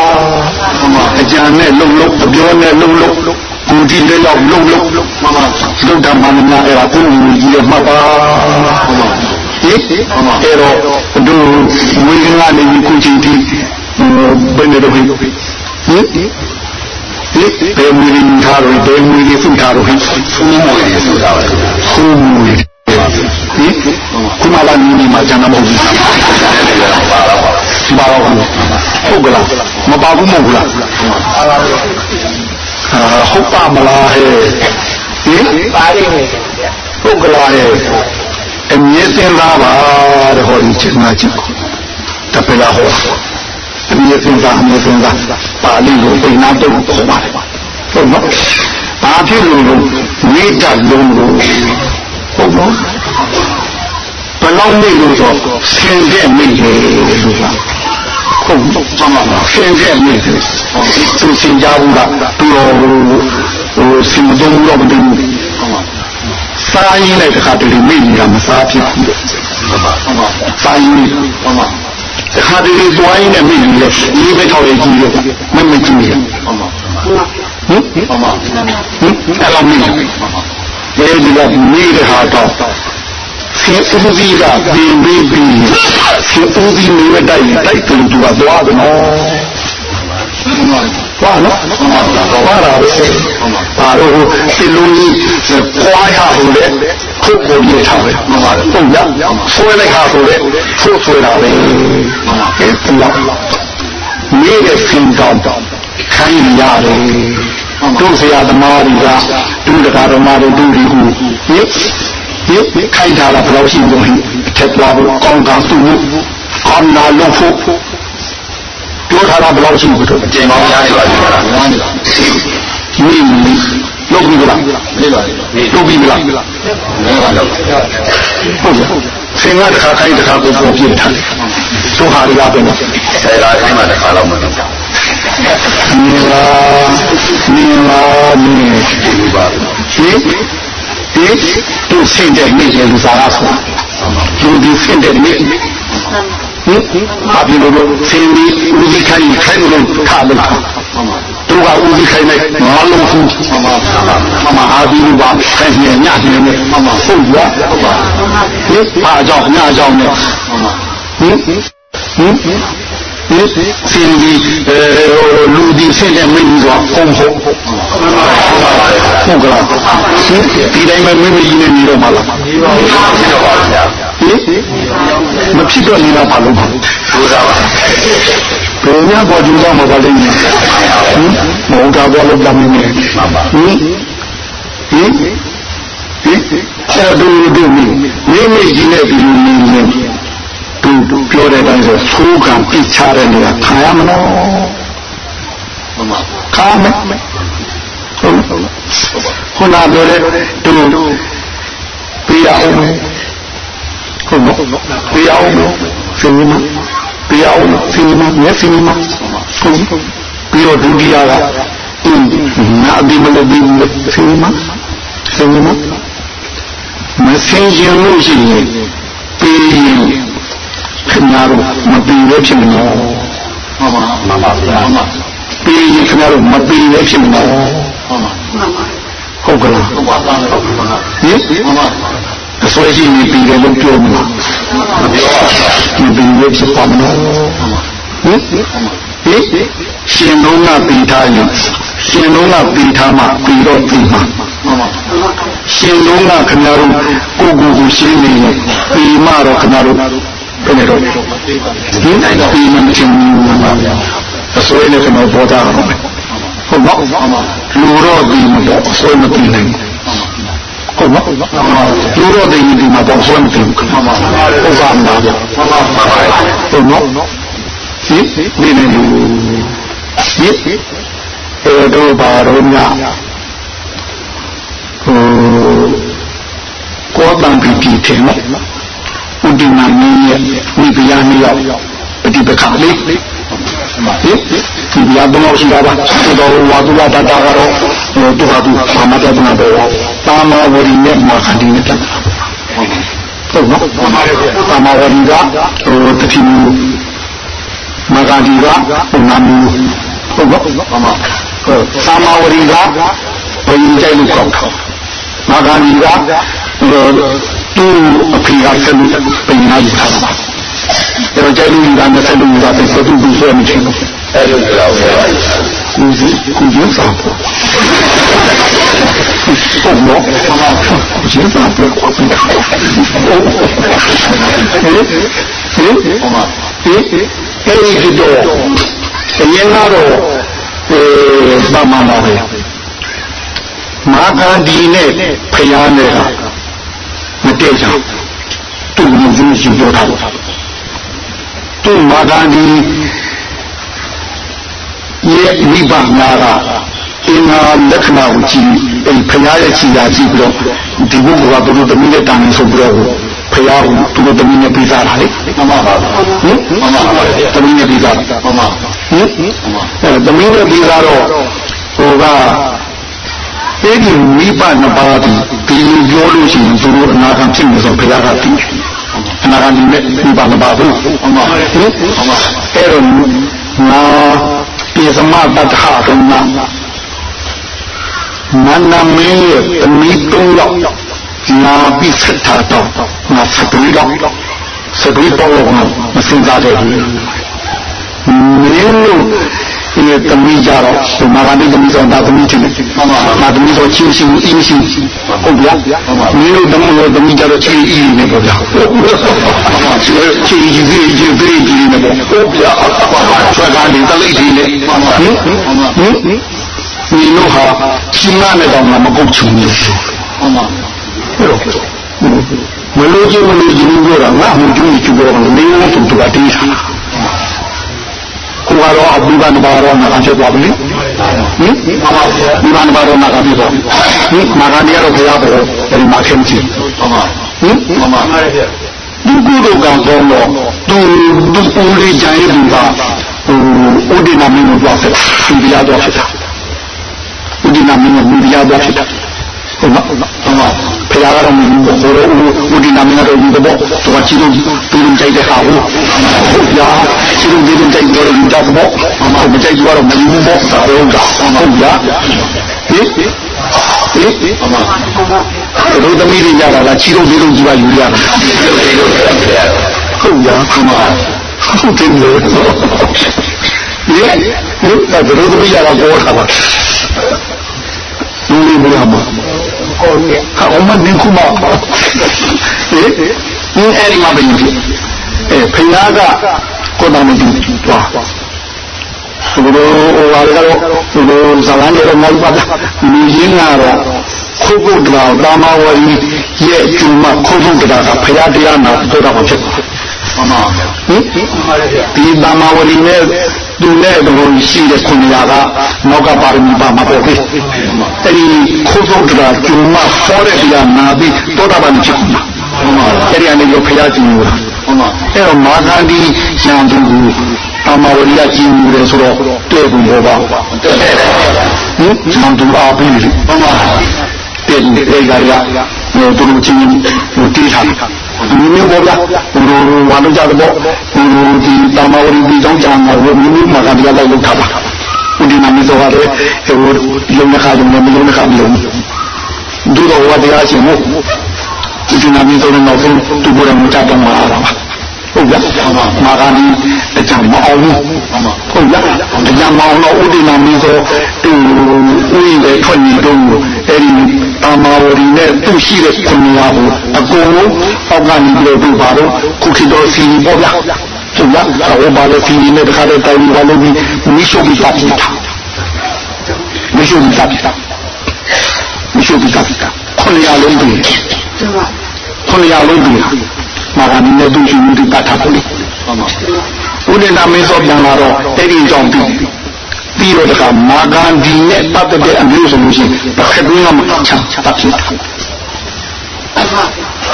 အကြံနဲ့လုံလုံအပြောနဲ့လုံလုံ ကိုဒီလေးလောက်လုံလုံလုံတာမှမနာအဲ့ဒါကိုယ်ဝင်ကြီးရမှပါဟင်အဲ့တော့တို့ဝိညာဉ်ကနေခုချိန်ထိဘယ်နေတော့ဟင်ဟင်ဘယ်မူရင်းထားတော့ဘယ်မူရင်းစုထားတော့ဟင်ဖူးမူရင်းစုထားတယ်ဖူးမူရင်းဟင်ခုနကလည်းဒီမှာကျန်တာမဟုတ်ဘူးပါတော့ဟုတ်ကလားမပါဘူးမဟုတ်လား ဟုတ်ပါမလားဟဲ့ဟင်ပါလိမ့်မယ်ဟုတ်ကလားဟဲ့အမြဲစင်စားပါတဲ့ဟောဒီချက်နာချက်တပလာဟောအမြဲစင်စားအမြဲစင်စားပါဠိလိုပိဏတုတ်ခေါ်ပါတယ်ဟုတ်နော်ဘာဖြစ်လို့လဲဝိတ္တလုံးလို့ဟုတ်နော်ဘယ်လောက်မိလို့ဆိုဆင်တဲ့မိတယ်လို့ဆိုတာ ဟုတ်မှန်ပါပါဆင်းရဲနေတယ်သူစင်ကြဘူးကသူတော်ဟိုစင်တုံးတော့မသိဘူးဟုတ်ပါစားရင်းနဲ့တခါတလေမိနေတာမစားဖြစ်ဘူးဟုတ်ပါဟုတ်ပါစားရင်းဟုတ်ပါတခါတလေသွားရင်းနဲ့မိနေလေဒီဘက်ထောက်ရဲ့ကြီးလို့မမကြည့်ရဟုတ်ပါဟင်ဟုတ်ပါဟင်အဲ့လိုမိနေဒီကမိတဲ့ဟာတော့ ဆင်းဦးစီးကပြင်ပြီးပြီးဆင်းဦးစီးနေတိုက်တိုက်တူတူကသွားတယ်နော်ဘာနော်ဘာလာပဲဘာလို့စီလုံးကြီးခွာရဟုတ်လေခုတ်ကိုရထားပဲဟုတ်ပါဟုတ်ရဆွဲလိုက်ဟာဆိုလေဆွဆွဲတာပဲအဲ့ဒါနေတဲ့ဆင်းတော့ခိုင်းရတယ်တို့ဆရာသမားတွေကဒုဒကာတော်မတို့ဒုဒီကူဟင် ဒီခိုင်တာလားဘယ်လိုရှိလို့အထက်သွားဖို့ကောင်းကောင်းသူ့ကောင်းလာလို့ဖို့ပြောထားတာဘယ်လိုရှိလို့အကျဉ်းပေါင်းများနေပါလိမ့်မယ်လားများနေပါဒီလုပ်ပြီးလားနေပါလုပ်ပြီးလားနေပါတော့ဟုတ်ကဲ့ဆင်ကတခါခိုင်းတခါကိုပုံပြထားတယ်ဆိုဟာရပါမယ်ဆယ်လာခိုင်းမှတခါတော့မလုပ်ကြဘူးနေပါနေပါနေပါဟင် ဒီသူဆင့်တဲ့မိရဲ့လူစားရဆိုတာသူဒီဆင့်တဲ့မိဟင်အပြင်လိုဆင်းပြီးဦးစီးခိုင်းခိုင်းလို့ထားလို့သူကဦးစီးခိုင်းလိုက်ငါလုံးဖူးမမမအာဒီဘာခိုင်းနေညနေနေမမဟုတ်ရဟုတ်ပါဟင်ဘာကြောင့်ညကြောင့်နဲ့ဟင်ဟင်ဒီစင်ဒီလူဒီဆင်းတဲ့မင်းကြီးကဟုတ်ဟုတ်ဟုတ်ကလား ဒီတိုင်းပဲမင်းကြီးနေနေတော့မလားဖြစ်တော့ပါဗျာမဖြစ်တော့နေတော့ဘာလို့ပါကျိုးစားပါဘယ်များပေါ်ကျိုးစားမှာပါလိမ့်မယ်ဟင်မဟုတ်တာဘောလို့လာမင်းနေမှန်ပါဟင်ဟင်ဟင်အဲ့တော့ဒီမိမိမိကြီးနဲ့ဒီလိုနေနေသူပြောတဲ့အတိုင်းဆိုသိုးကံပြစ်ချတဲ့နေရာခံရမလို့မှန်ပါခါမယ်ဟုတ် ခုနပြောတဲ့သူပြရအောင်ဟုတ်နော်ပြရအောင်ဖင်မပြရအောင်ဖင်မမျက်ဖင်မဟုတ်ပြီးတော့ဒုတိယကအင်းနာဒီမလို့ဒီဖင်မဖင်မမဆင်းရင်လို့ရှိရင်ပြီးရင်ခင်ဗျားတို့မပီလည်းဖြစ်မှာမှန်ပါမှန်ပါဗျာပီရင်ခင်ဗျားတို့မပီလည်းဖြစ်မှာမှန်ပါ ဟုတ်ကလားဟုတ်ပါပါဟင်မှန်ပါအစွဲရှိနေပြီလည်းပြောမှာမပြောပါဘူးဒီလည်းဖြစ်ပါမလားဟင်ဟင်ရှင်လုံးကပြီးထားရင်ရှင်လုံးကပြီးထားမှပြီးတော့ပြီးမှာရှင်လုံးကခင်ဗျားတို့ကိုကိုကိုရှင်းနေရင်ပြီးမှတော့ခင်ဗျားတို့ဘယ်နဲ့တော့ဒီနိုင်တော့ပြီးမှမချင်းဘူးပါဗျာအစိုးရနဲ့ကျွန်တော်ပေါ်တာတော့ ဟုတ်နော်လူတော့ဒီမပေါ်အစိုးရမပြီးနိုင်ဟုတ်နော်လူတော့ဒီဒီမှာပေါ်ဆုံးတယ်ဟုတ်ပါပါဟုတ်ပါပါဗျာဟုတ်နော်ဟင်ဒီနေလူဟင်အဲတော့ဘာတော့ညဟိုကိုယ်တန်ပြီးပြီတယ်နော်ဥဒိနာမင်းရဲ့မိဖုရားနှစ်ယောက်ပฏิပက္ခလေးဟင် ဒီဘုရားဘုရားရှိတာပါတော်ဝါဒဝတာတာကတော့တူဟာတူဘာမှတတ်မှာပဲတာမဝရီနဲ့မာခန္ဒီနဲ့တတ်ဟုတ်နော်တာမဝရီကဟိုတတိမူမာခန္ဒီကဘုနာမူဟုတ်နော်တာမဝရီကဘယ်ကြိုက်လို့ကောက်တာမာခန္ဒီကသူ့အဖေကဆက်လို့ပြင်လာကြတာပါ အဲ့တော့ကျလူကလည်းဆက်လို့ရတဲ့ဆက်သူ့ဆွဲမချင်ဘူးအဲ့လိုကြောက်ရကူစီကူစီဆောင်ဟုတ်နော်ကူစီဆောင်တော့ကိုယ်ကဟဲ့ဟဲ့ဟဲ့အဲ့ဒီတော့အရင်ကတော့အဲဘာမှမဟုတ်မာဂန္ဒီနဲ့ဖယားနဲ့မတည့်ကြသူ့ကိုသူရှိပြောတာ သူ့မာဂန္ဒီရဲ့မိဘများကအင်္ဂါလက္ခဏာကိုကြည့်အဲဖယားရဲ့ခြေရာကြည့်ပြီးတော့ဒီဘုရားကဘုရားသမီးနဲ့တာနေဆိုပြီးတော့ဖဖရာကသူတို့တမီးနဲ့ပြီးသားတာလေမှန်ပါပါဟင်မှန်ပါပါတမီးနဲ့ပြီးသားမှန်ပါဟင်အဲတမီးနဲ့ပြီးသားတော့ဟိုကအဲ့ဒီမိဘနှစ်ပါးဒီဒီလိုပြောလို့ရှိရင်သူတို့အနာဂတ်ဖြစ်နေဆိုဖရာကသိတယ် အနာဂတ်နဲ့မိဘနှစ်ပါးဘူးမှန်ပါဟင်မှန်ပါအဲ့တော့နာပြေသမတ္တဟာကနာနန္နမင်းရဲ့တမီး၃ယောက်နာပြီးဆက်တာတော့ငါစပရီတော့စပရီပေါ်တော့မစင်စားတဲ့ဘူးမင်းတို့ ဒီတမီးကြတော့ဒီမှာကနေတမီးဆောင်တာတမီးချင်းမှန်ပါပါတမီးဆောင်ချင်းချင်းအင်းချင်းဟုတ်ဗျာမင်းတို့တမီးတို့တမီးကြတော့ချင်းအင်းနေပေါ့ဗျာချင်းချင်းကြီးကြီးကြီးကြီးကြီးနေပေါ့ဟုတ်ဗျာဆွဲကနေတလိတ်ကြီးနေဟင်ဟင်ဒီလိုဟာချင်းနာနဲ့တော့မကုတ်ချုံနေမှန်ပါမလို့ချင်းမလို့ချင်းပြောတာငါ့ဟိုကျူးကျူးပြောတာမင်းတို့တူတာတေးတာ ကိုကတော့အဘူကနဘာရောနာကချက်သွားပြီဟင်ဒီမှာနဘာရောနာကပြီတော့ဟင်မာဂန်ရတော့ဘုရားပေါ်ဒီမှာခင်ချီဟင်မှန်ပါပါဒီကုသိုလ်ကံကောင်းတော့သူသူဦးလေးကြိုင်ရဘူးကဟိုဥဒိနာမင်းကိုသွားဆက်သူတရားသွားဖြစ်တာဥဒိနာမင်းကိုတရားသွားဖြစ်တာဟုတ်နော်ဟုတ်နော်ဖရာကတော့မင်းကိုဟိုတော့ ဥဒိနာမင်းကတော့ဒီတော့သူကချီလို့သူလုံးကြိုက်တဲ့ဟာကိုရာချီလို့ဒီလုံးကြိုက်တော့ဒီတော့ဘောမကြိုက်ကြတော့မင်းဘောသာတော့ကဟုတ်ရာဟင်ဟင်အမတို့သမီးတွေကြတာလားချီလို့ဒီလုံးကြီးပါယူရတာဟုတ်ရာခမဟုတ်တယ်လို့ဒီဒီတို့သမီးရတာပေါ်တာပါလူလေးဘုရားမှာ ကောင်းတယ်ဟာအမနင်ခုမဟေးဒီအဲ့ဒီမှာပဲယူအဲဖယားကကိုတော်မတူသွားသူတို့ဟိုဟာကတော့သူတို့ဇလန်းတွေတော့မဟုတ်ပါဘူးလူရင်းကတော့ခုတ်ဖို့တရားတာမဝရီရဲ့ကျူမခုတ်ဖို့တရားကဖယားတရားနာတော်တော်ဖြစ်တယ်မှန်ပါဟင်ဒီတာမဝရီနဲ့ သူနဲ့တို့ရှိတဲ့ခုနရာကနောက်ကပါရမီပါမှာပေါ့လေအဲဒီခိုးဆုံးတရားကျုံမဖောတဲ့တရားနာပြီးတောတာပန်ဖြစ်မှာအဲ့ဒီအနေနဲ့ဖျားကြည့်လို့ဟုတ်ပါအဲ့တော့မာဂန္ဒီရံသူကိုအမဝရိယကြည့်မှုတယ်ဆိုတော့တဲ့ဘူးဘောပါတဲ့ဟင်ရံသူအားပြီးဟုတ်ပါတဲ့ဒီကရဟိုသူတို့ချင်းဟိုတီးထား ဒီမျိုးပေါ့ဗျာဟိုဘာလို့ကြတော့ဟိုဒီတာမဝရီဒီကြောင့်ကြာမှာဟိုမျိုးမှာကတရားလိုက်လုပ်ထားပါဥဒီနာမီဆိုရတယ်ဟိုလုံနခါလုံနေလုံနခါလုံဒူတော်ဝတရားချင်းမို့ဒီနာမီဆိုတော့တော့သူ့ဘုရားမချတော့မှာပါဟုတ်ကြမာဂာဒီအကြောင်း မအောင်ဘူးဟုတ်ကြအကြောင်းမအောင်တော့ဥဒိနာမင်းဆိုသူဥယျာဉ်တွေထွက်နေတော့အဲ့ဒီတာမာဝရီနဲ့သူ့ရှိတဲ့ခုနရာကိုအကုန်လုံးအောက်ကနေပြီးတော့ပါတော့ခုခေတ်တော့စီပေါ့ဗျာဟုတ်ကြဟိုဘာလဲစီနဲ့တခါတော့တိုင်ပါလို့ဒီမရှိဘူးတာဖြစ်တာမရှိဘူးတာဖြစ်တာမရှိဘူးတာဖြစ်တာခုနရာလုံးပြီးခုနရာလုံးပြီးမာဂာဒီနဲ့သူရှိမှုတတ်တာပေါ့ လေဥဒိနာမင်းစောပြန်လာတော့အဲ့ဒီကြောင့်ပြီးပြီးတော့တခါမာဂန္ဒီနဲ့ပတ်သက်တဲ့အမျိုးဆိုလို့ရှိရင်တစ်ခါတည်းကမချမ်းတတ်ဖြစ်တာ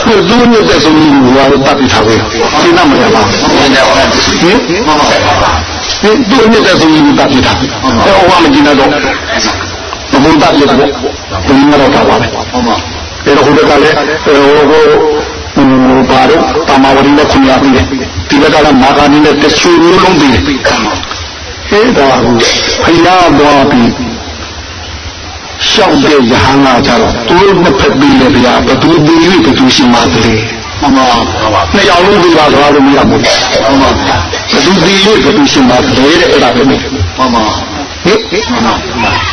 ဒီလူနေတဲ့ဆိုရင်ဘာလို့တတ်ပြီးထားလဲရှင်းမရလားဟင်ဟင်ဒီလူနေတဲ့ဆိုရင်တတ်ပြီးထားအဲ့ဟောမကြည့်တော့ဘုံတတ်လို့တော့ဒီမှာတော့တာပါပဲဟုတ်ပါအဲ့တော့ဟိုကလည်းဟို ဟိုဘာလို့တမဝရီနဲ့ခွန်ရပြီးတယ်ဒီဘက်ကလည်းမာဂာနီနဲ့တချူမျိုးလုံးပြီးတယ်ဟဲ့ဒါဟုဖယားတော်ပြီးရှောက်တဲ့ရဟန်းကကြတော့သူတို့နှစ်ဖက်ပြီးလေဗျာဘသူပြီး၍ဘသူရှိမှတည်းမှန်ပါပါနှစ်ယောက်လုံးပြီးပါသွားလို့မရဘူးမှန်ပါဘသူပြီး၍ဘသူရှိမှတည်းတဲ့အဲ့ဒါပဲမှန်ပါဟင်ဟုတ်နော်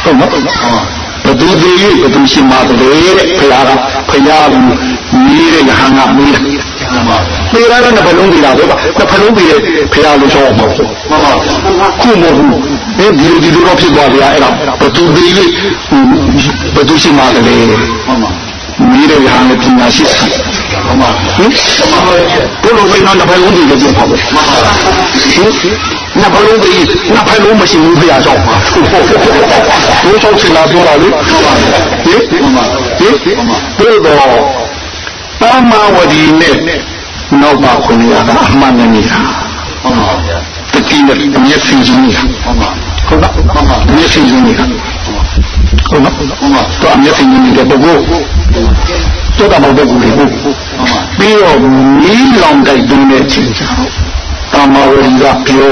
ဟုတ်နော်ဘ သူသေး၍ဘသူရှိမှတည်းတဲ့ဖရာကဖရာကမြည်တဲ့ယဟန်ကမြည်တယ်သေရတဲ့နှဖလုံးပြီးတာပဲပါနှဖလုံးပြီးတဲ့ဖရာလို့ပြောမှာမှန်ပါခုမဟုတ်ဘူးအင်းဒီလိုဒီလိုတော့ဖြစ်သွားကြအဲ့ဒါဘသူသေး၍ဘသူရှိမှတည်းမှန်ပါမြည်တဲ့ယဟန်နဲ့ပညာရှိတယ်မှန်ပါဟင်ဘုလိုပဲတော့နှဖလုံးပြီးလို့ပြောပါပဲမှန်ပါဟင် နှစ်ဖလုံးပြီးနှစ်ဖလုံးမရှိဘူးဖရာကြောင့်ပါဘိုးဆောင်ချင်လာပြောတာလေဟင်ဟင်ဘယ်တော့ပါမဝဒီနဲ့နောက်ပါခွန်ရတာအမှန်နဲ့နေတာဟုတ်ပါဗျာတတိနဲ့မျက်စိချင်းနေတာဟုတ်ပါဟုတ်လားဟုတ်ပါမျက်စိချင်းနေတာဟုတ်လားဟုတ်ပါတော့မျက်စိချင်းနေတဲ့ပုဂ္ဂိုလ်တော့တာမဟုတ်ဘူးလေဟုတ်ဟုတ်ပါပြီးတော့မီးလောင်တိုက်တွင်းတဲ့အချိန်ကျတော့ ပါမဝဒီကပြော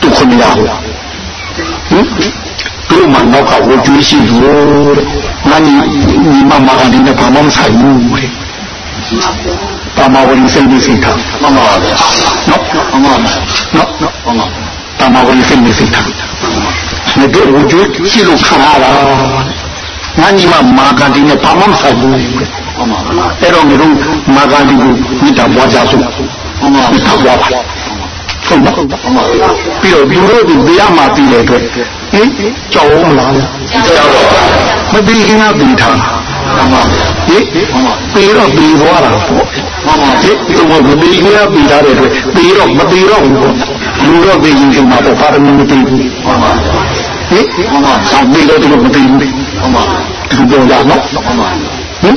သူခွန်ရဟင်သူမှနောက်ကဝကျွေးရှိလို့တဲ့ငါညီညီမမကနေနဲ့ဘာမှမဆိုင်ဘူးတဲ့ပါမဝဒီစိတ်ကြီးစိတ်ထားဟုတ်ပါဗျာနော်ဟုတ်ပါနော်ဟုတ်ပါပါမဝဒီစိတ်ကြီးစိတ်ထားနေတော့ဝကျွေးရှိလို့ခံရတာငါညီမမာကန်ဒီနဲ့ဘာမှမဆိုင်ဘူးတဲ့ဟုတ်ပါအဲ့တော့ငါတို့မာကန်ဒီကိုမိတာပွားကြစို့ဟုတ်ပါဒီထောက်ရပါ ဟုတ်နော်ဟုတ်ပါပြီးတော့ဒီလိုဒီတရားမှာပြီးတဲ့အတွက်ဟင်ကြောက်အောင်မလားကြောက်တော့မပြီးခင်ကပြီးထားဟုတ်ပါဟင်ပြီးတော့ပြီးသွားတာပေါ့ဟုတ်ပါဟင်ဒီလိုမပြီးခင်ကပြီးထားတဲ့အတွက်ပြီးတော့မပြီးတော့ဘူးပေါ့လူတော့ပြီးရင်ဒီမှာပေါ့ဘာမှမပြီးဘူးဟုတ်ပါဟင်ဟုတ်ပါဆောင်းပြီးတော့ဒီလိုမပြီးဘူးဟုတ်ပါဒီလိုပြောရနော်ဟုတ်ပါဟင်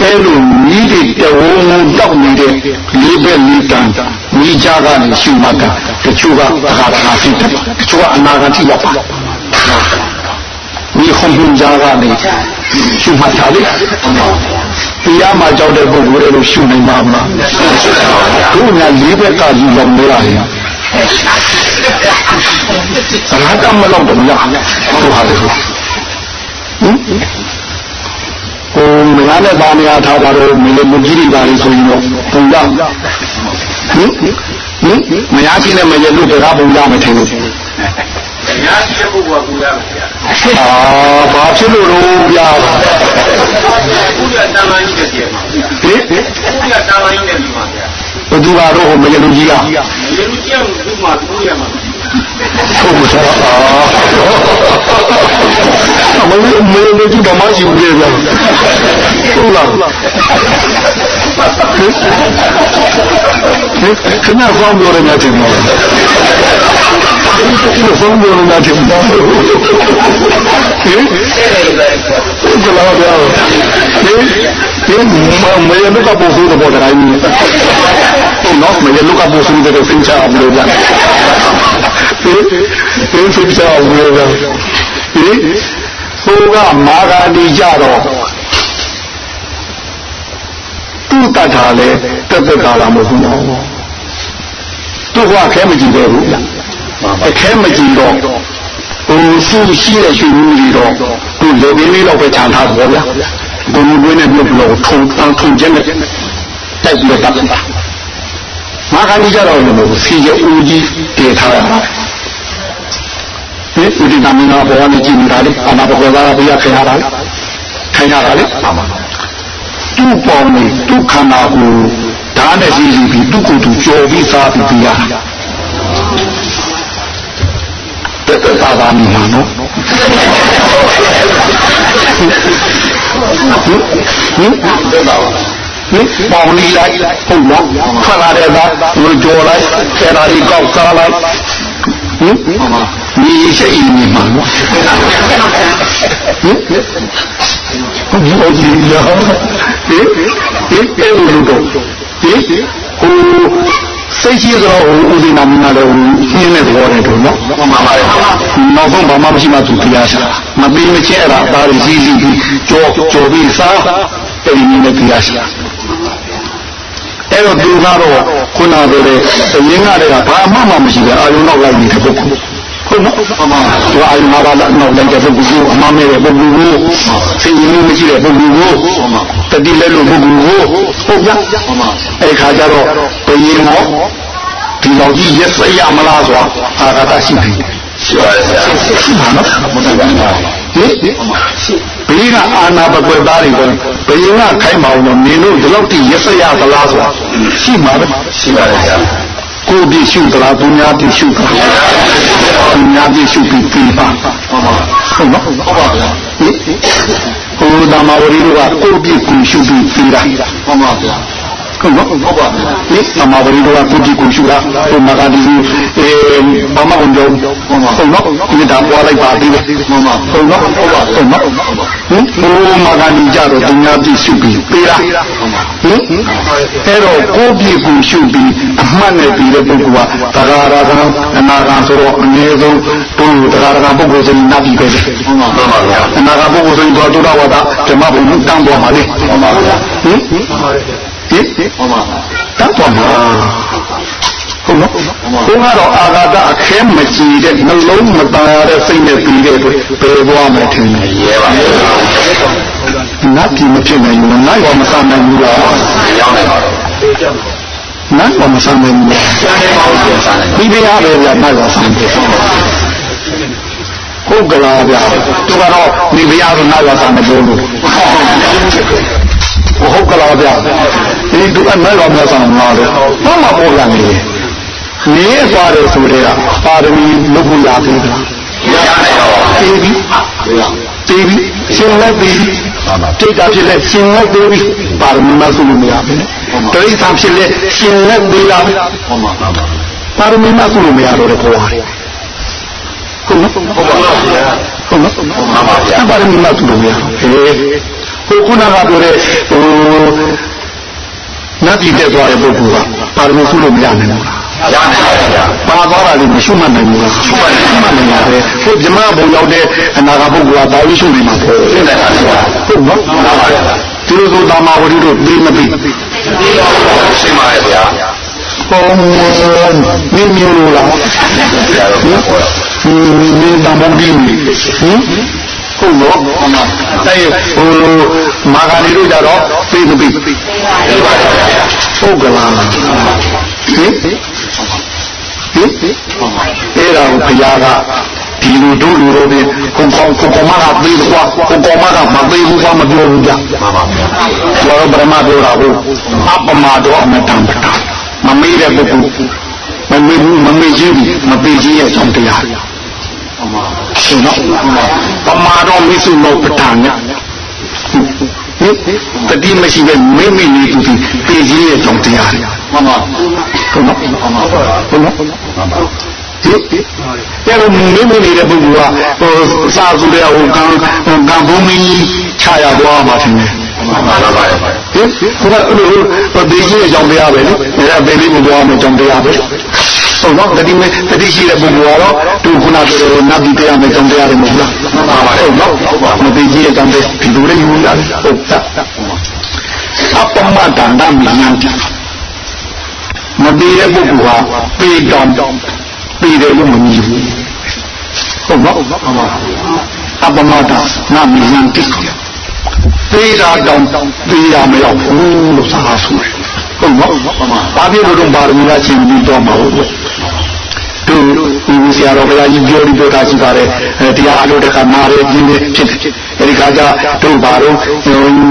အဲလိုမိတွေတဝုံဝုံတောက်နေတဲ့လေးဘက်လေးတန်မိကြကနေရှုမှတ်တာတချို့ကအာဃာသိတယ်တချို့ကအနာဂတ်ရောက်ပါမိခုံကြကနေရှုမှတ်တာလေတရားမှာကြောက်တဲ့ပုဂ္ဂိုလ်တွေလို့ရှုနိုင်ပါမလားတို့ညာလေးဘက်ကယူလို့မရရင်သရကမလောက်တော့မရဟုတ်ပါလေဟင် ဟိုမရတဲ့ဘာများထားတာတော့မင်းမကြီးတွေပါလေဆိုရင်တော့ပုံရဟင်ဟင်မရချင်းနဲ့မရလို့တရားပုံရမထင်ဘူးညာရှိတဲ့ပုဂ္ဂိုလ်ကဘူးရပါဗျာအာဘာဖြစ်လို့တော့ဗျာဘုရားတာမန်ကြီးတဲ့ကျေမှာဟင်ဘုရားတာမန်ကြီးတဲ့ဒီမှာဗျာဘယ်သူကတော့မရလို့ကြီးကရေလူကျအောင်ဒီမှာဘုရားမှာ ဟုတ်မလားအာမလို့မလို့ကြီးဘာမှရှိဘူးလေဗျာဟုတ်လားခဏဆောင်ပြောရတဲ့တင်ပါခဏဆောင်ပြောရတဲ့တင်ပါဟင်ဘယ်လိုပြောဟင်ဒီမမရလို့ကပို့ဆိုတော့တိုင်းဟုတ်နော်မရလို့ကပို့ဆိုတဲ့စင်ချအောင်လို့ဗျာဟင်ဟင်စင်ချအောင်လို့ဗျာဟင်ဟိုကမာဂာဒီကြတော့သူ့တတ်တာလေတက်တက်တာလားမဟုတ်ဘူးသူကခဲမကြည့်တော့ဘူးဗျာအခဲမကြည့်တော့ဟိုရှိရှိတဲ့ရှိမှုတွေတော့သူလေပင်လေးတော့ပဲခြံထားတော့ဗျာဘုံဘွေးနဲ့ပြုတ်လို့ထုံထုံထုံကျက်နဲ့တိုက်ပြီးတော့တတ်တာ မာဂာဒီကြတော့လည်းစီရဦးကြီးတည်ထားတာဟင်ဒီနာမည်ကဘောနဲ့ကြည့်နေတာလေအနာဘကောသာဘုရားခင်ရတာလေခိုင်းရတာလေသူ့ပေါ်နေသူ့ခန္ဓာကိုဓာတ်နဲ့စီစီပြီးသူ့ကိုယ်သူကြော်ပြီးစားပြီးပြရတက်တက်သားသားနေမှာနော်ဟင်ဟင်ပေါ င်းလီလိုက်ဟုတ်နော်ထွက်လာတဲ့သားဘယ်ကြော်လိုက်ဆယ်နာရီကောက်စားလိုက်ဟင်ဒီရှိအိမ်မှာနော်ဟင်ဘုရားကြီးလားဟင်ဟင်အဲ့လိုတော့ဟင်ဟိုစိတ်ကြီးဆိုတော့ဦးဇင်းနာမည်နာလည်းညင်းတဲ့သဘောနဲ့တို့နော်မှန်ပါပါနောက်ဆုံးဘာမှမရှိမှသူတရားရှာမပြီးမချင်းအဲ့ဒါဒါရီစီစီပြီးကြောကြောပြီးစား အဲ့ဒီနည်းနဲ့တရားရှာအဲ့တော့သူကတော့ခုနကတည်းကအရင်းကတည်းကဘာမှမမရှိပဲအာယုံနောက်လိုက်နေတဲ့ပုဂ္ဂိုလ်ဟုတ်နော်အမှန်သူအာယုံမှာတော့နောက်လိုက်တဲ့ပုဂ္ဂိုလ်ကိုအမှန်မဲ့တဲ့ပုဂ္ဂိုလ်ကိုသိရင်မရှိတဲ့ပုဂ္ဂိုလ်ကိုတတိလက်လို့ပုဂ္ဂိုလ်ကိုဟုတ်ကြအဲ့ခါကျတော့ဘယင်းတော့ဒီလောက်ကြီးရက်စရမလားဆိုတာအာဂတရှိပြီရှိပါရဲ့ဗျာရှိမှာနော်ဟင် ဘေးကအာနာပကွယ်သားတွေပဲဘယင်းကခိုင်းပါအောင်တော့နင်တို့ဒီလောက်တိရက်စရသလားဆိုတာရှိမှာပဲရှိပါရဲ့ဗျာကိုယ်ပြရှုသလားသူများပြရှုသလားသူများပြရှုပြီးပြီးပါဟုတ်ပါဟုတ်နော်ဟုတ်ပါဗျာဟင်ဟိုဓမ္မဝရီတို့ကကိုယ်ပြကိုယ်ရှုပြီးပြီးတာဟုတ်ပါဗျာ ဟုတ်နော်ဟုတ်ပါဘူးဒီမမဝရီတော့ကိုကြည့်ကိုရှုတာဟိုမကဒီအဲဘာမှမပြောဟုတ်နော်ဒီဒါပွားလိုက်ပါသေးတယ်မှန်ပါဟုတ်နော်ဟုတ်ပါဟုတ်နော်ဟင်ဟိုမကဒီကြတော့သူများပြည့်ရှုပြီးပေးလားဟင်အဲ့တော့ကိုပြည့်ကိုရှုပြီးအမှတ်နဲ့ပြီးတဲ့ပုဂ္ဂိုလ်ကတရားရကအနာဂံဆိုတော့အနည်းဆုံးတို့တရားရကပုဂ္ဂိုလ်ဆိုရင်နတ်ပြည်ပဲဟုတ်ပါပါဗျာအနာဂံပုဂ္ဂိုလ်ဆိုရင်တော့တုဒ္ဒဝါဒဓမ္မဘုံတန်းပေါ်ပါလေဟုတ်ပါဗျာဟင် ဟင်ဟောပါတောက်ပါမှာဟုတ်နော်ဘုန်းကတော့အာဃာတအခဲမကြည်တဲ့နှလုံးမသာတဲ့စိတ်နဲ့ပြီးတဲ့အတွက်ပယ်သွားမယ်ထင်တယ်ရဲပါနတ်ပြည်မဖြစ်နိုင်ဘူးနတ်ရောမဆနိုင်ဘူးလားရောက်နေပါတော့နတ်တော်မဆမ်းနေဘူး။ဒီပြရပဲဗျာနတ်တော်ဆမ်းတယ်။ဟုတ်ကလားဗျာ။သူကတော့ဒီပြရတော့နတ်တော်ဆမ်းတယ်လို့။ဟုတ်ကလားဗျာ။ ဒီသူကနိုင်တော်မြတ်ဆောင်လာတယ်ဘာမှပေါ်လာနေတယ်နေသွားတယ်ဆိုတဲ့ကပါရမီလုပ်ဖို့ရသေးတယ်ရနိုင်တော့ပြီးပြီပြီးပြီရှင်လက်ပြီးတိတ်တာဖြစ်လက်ရှင်လက်ပြီးပြီပါရမီမဆုလို့မရဘူးတရိစ္ဆာန်ဖြစ်လက်ရှင်လက်ပြီးလားပါရမီမဆုလို့မရတော့တဲ့ဘဝဟုတ်နော်ဟုတ်ပါဘူးဟုတ်နော်ဟုတ်ပါဘူးပါရမီမဆုလို့မရဟေးဟိုခုနကပြောတဲ့ဟို နတ်ပြည်တက်သွားတဲ့ပုဂ္ဂိုလ်ကပါရမီဆုလို့မရနိုင်ဘူးရနိုင်ပါဗျာပါသွားတာလည်းမရှိမှတ်နိုင်ဘူးလားရှိမှတ်နိုင်ပါတယ်ဟိုဂျမဘုံရောက်တဲ့အနာဂတ်ပုဂ္ဂိုလ်ကဒါလို့ရှိနေမှာပေါ့သိနိုင်ပါဗျာဟုတ်နော်မှန်ပါဗျာဒီလိုဆိုတာမာဝတိတို့သိမသိရှိပါရဲ့ဗျာဟောမင်းမျိုးလို့လားဟင်မင်းတမ္ပဒီဟင် ဟုတ်နော်အဲဟိုမာဂာနီတို့ကြတော့သိမသိဟုတ်ကလားဟင်ဟင်အဲ့ဒါကိုဘုရားကဒီလိုတို့လူတို့တွေခုံကောင်းခုံကောင်းမကပြေးကွာခုံကောင်းမကမပြေးဘူးကွာမပြောဘူးကြမှန်ပါဗျာကျော်ဗြဟ္မပြောတာဟုတ်အပမတော်အမတံပတာမမေးတဲ့ပုဂ္ဂိုလ်မမေးဘူးမမေးခြင်းမပေခြင်းရဲ့ဆောင်တရား ရှင်တော့ပမာတော်မိစုမောပဋ္ဌာန်နဲ့တတိမရှိပဲမိမိနေသူဒီပေကြီးရဲ့ကြောင့်တရားမှန်ပါဟုတ်နော်ဟုတ်နော်ဟုတ်နော်ဒီတဲ့လိုမိမိနေတဲ့ပုဂ္ဂိုလ်ကဟိုစာစုတဲ့ဟိုကံကံဘုံမင်းကြီးခြာရသွားမှာထင်တယ်မှန်ပါပါဟင်ခုနကအဲ့လိုပေကြီးရဲ့ကြောင့်တရားပဲလေအဲ့ပေလေးကိုသွားမယ်ကြောင့်တရားပဲ ဟုတ်တော့တတိမတတိရှိတဲ့ပုဂ္ဂိုလ်ကတော့သူခုနကပြောနတ်ပြည်တရားမယ်ကြောင့်တရားတယ်မဟုတ်လားမှန်ပါပါဟုတ်တော့မပေကြီးရဲ့ကြောင့်တရားဒီလိုလေးယူရတယ်ဟုတ်တာအပမတန္တမဉ္ဇဏ်မပေတဲ့ပုဂ္ဂိုလ်ဟာပေတောင်ပေတယ်လို့မမြင်ဘူးဟုတ်တော့အပမတနာမဉ္ဇဏ်တိသေးတာတောင်သေးရမရောက်ဘူးလို့သာဆိုတယ်ဟုတ်နော်ဘာဖြစ်လို့တော့ပါရမီကရှင်ပြီးတော့မှာဟုတ် တို့ဒီဆရာတော်ဘုရားကြီးပြောပြီးပြောတာရှိပါတယ်တရားအလို့တခါနာရဲကြီးနေဖြစ်တယ် အဲဒီခါကျတို့ဘာလို့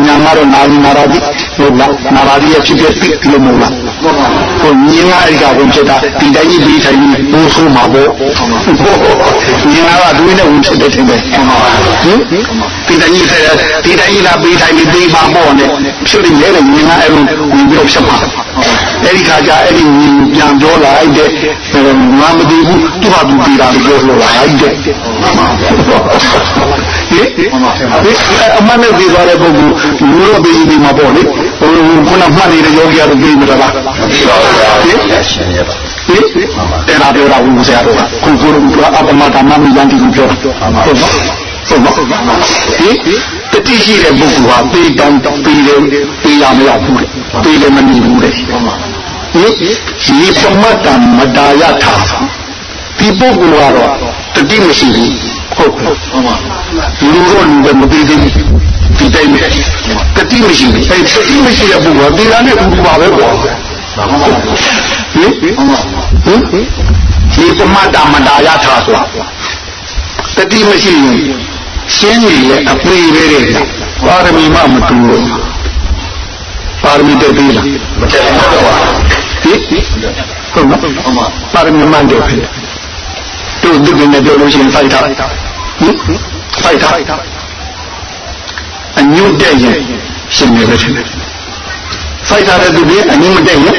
ညာမတော့နာရီနာရာကြီးဟုတ်လားနာရာကြီးရဲ့ဖြစ်ဖြစ်ပြီးလို့မဟုတ်လားဟိုညီငါအဲဒီကဝင်ဖြစ်တာဒီတိုင်းကြီးပြီးတိုင်းကြီးဘိုးဆိုးမှာပေါ့ညီငါကသူနဲ့ဝင်ဖြစ်တယ်ထင်တယ်ဟင်ဒီတိုင်းကြီးဆက်ဒီတိုင်းကြီးလာပြီးတိုင်းပြီးပြီးပါပေါ့နဲ့ဖြစ်နေလေညီငါအဲ့လိုဝင်ပြီးတော့ဖြစ်မှာအဲဒီခါကျအဲ့ဒီပြန်ပြောလိုက်တဲ့ငါမသိဘူးသူ့ဟာသူပြီးတာလို့ပြောလို့လိုက်တဲ့ဟင်အမှန်နဲ့ပြီးသွားတဲ့ပုဂ္ဂိုလ်လူတော့ပြီးပြီးမှာပေါ့လေဟိုခုနမှတ်နေတဲ့ယောဂီကတော့ပြီးမလားဟင်ဟင်အဲ့ဒါပြောတာဘူးဆရာတို့ကခုခုကအပမဓမ္မမိယန်တီကိုပြောဟုတ်နော်ဟုတ်နော်ဟင်တတိရှိတဲ့ပုဂ္ဂိုလ်ဟာပြီးတောင်းပြီးတယ်ပြီးရမရဘူးလေပြီးလည်းမနေဘူးလေဟင်ဒီပမတ္တမတာယထာဒီပုဂ္ဂိုလ်ကတော့တတိမရှိဘူးဟုတ်ကဲ့ လူတော့လူပဲမပြီးသေးဘူးဒီတိုင်းပဲတတိမရှိဘူးအဲတတိမရှိတဲ့ပုဂ္ဂိုလ်ကဒီလားနဲ့ဘူးပါပဲပေါ့ဟင်ဟင်ဒီပမတ္တမတာယထာဆိုတာတတိမရှိရင်ရှင်းနေရဲ့အပေပဲတဲ့ပါရမီမမတူလို့ပါရမီတက်သေးလားမတက်ဘူးတော့ဟင်ဟုတ်နော်ပါရမီမှန်တယ်ဖြစ်တို့ဒီကနေ့ပြောလို့ရှိရင်ဖိုက်တာဟင် ဖိုက်တာအညွတ်တဲ့ရင်ရှင်နေပဲထင်တယ်စိုက်ထားတဲ့သူတွေအငင်းမတက်ရင်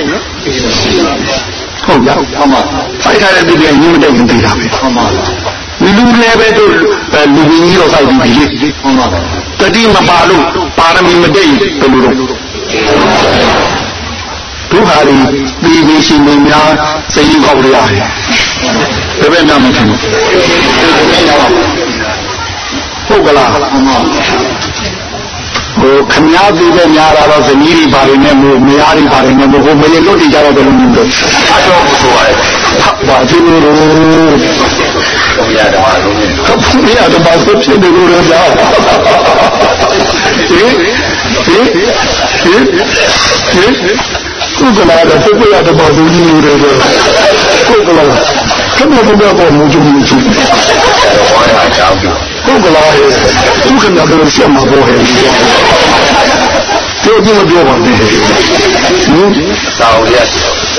ဟုတ်ကြဟုတ်ပါစိုက်ထားတဲ့သူတွေအငင်းမတက်ရင်သိတာပဲဟုတ်ပါလူလူလည်းပဲတို့လူကြီးတော့စိုက်ပြီးပြီဟုတ်ပါတတိမပါလို့ပါရမီမတက်ရင်ဘယ်လိုလုပ်ဒုက္ခတွေပြီးပြီးရှင်နေများစိတ်ကောက်ရရတယ်ဘယ်ဘက်မှမဖြစ်ဘူး ဟုတ်ကလားဟိုခမားသေးတဲ့များတော့ဇနီးတွေဘာတွေနဲ့မို့မယားတွေဘာတွေနဲ့မို့ဟိုမရေလွတ်တည်ကြတော့ဘယ်လိုမျိုးလဲအတော့ဆိုရတယ်ဘာဖြစ်လို့လဲဘုရားတော်လုံးနဲ့ဘုရားတော်ဘာဆိုဖြစ်နေလို့လဲကြာဟင်ဟင်ဟင်ဟင်ကုသလာတဲ့ပုဂ္ဂိုလ်တော်ဘာဆိုကြီးနေတယ်ကုသလာခမဘုရားပေါ်မူကြည့်နေချင်ဟောရအကြော င်းဟုတ်ကလားသူခင်ဗျားတို့ဆက်မှာပေါ်ဟဲ့ပြောကြည့်မပြောပါနဲ့ဟင်တောင်းရက်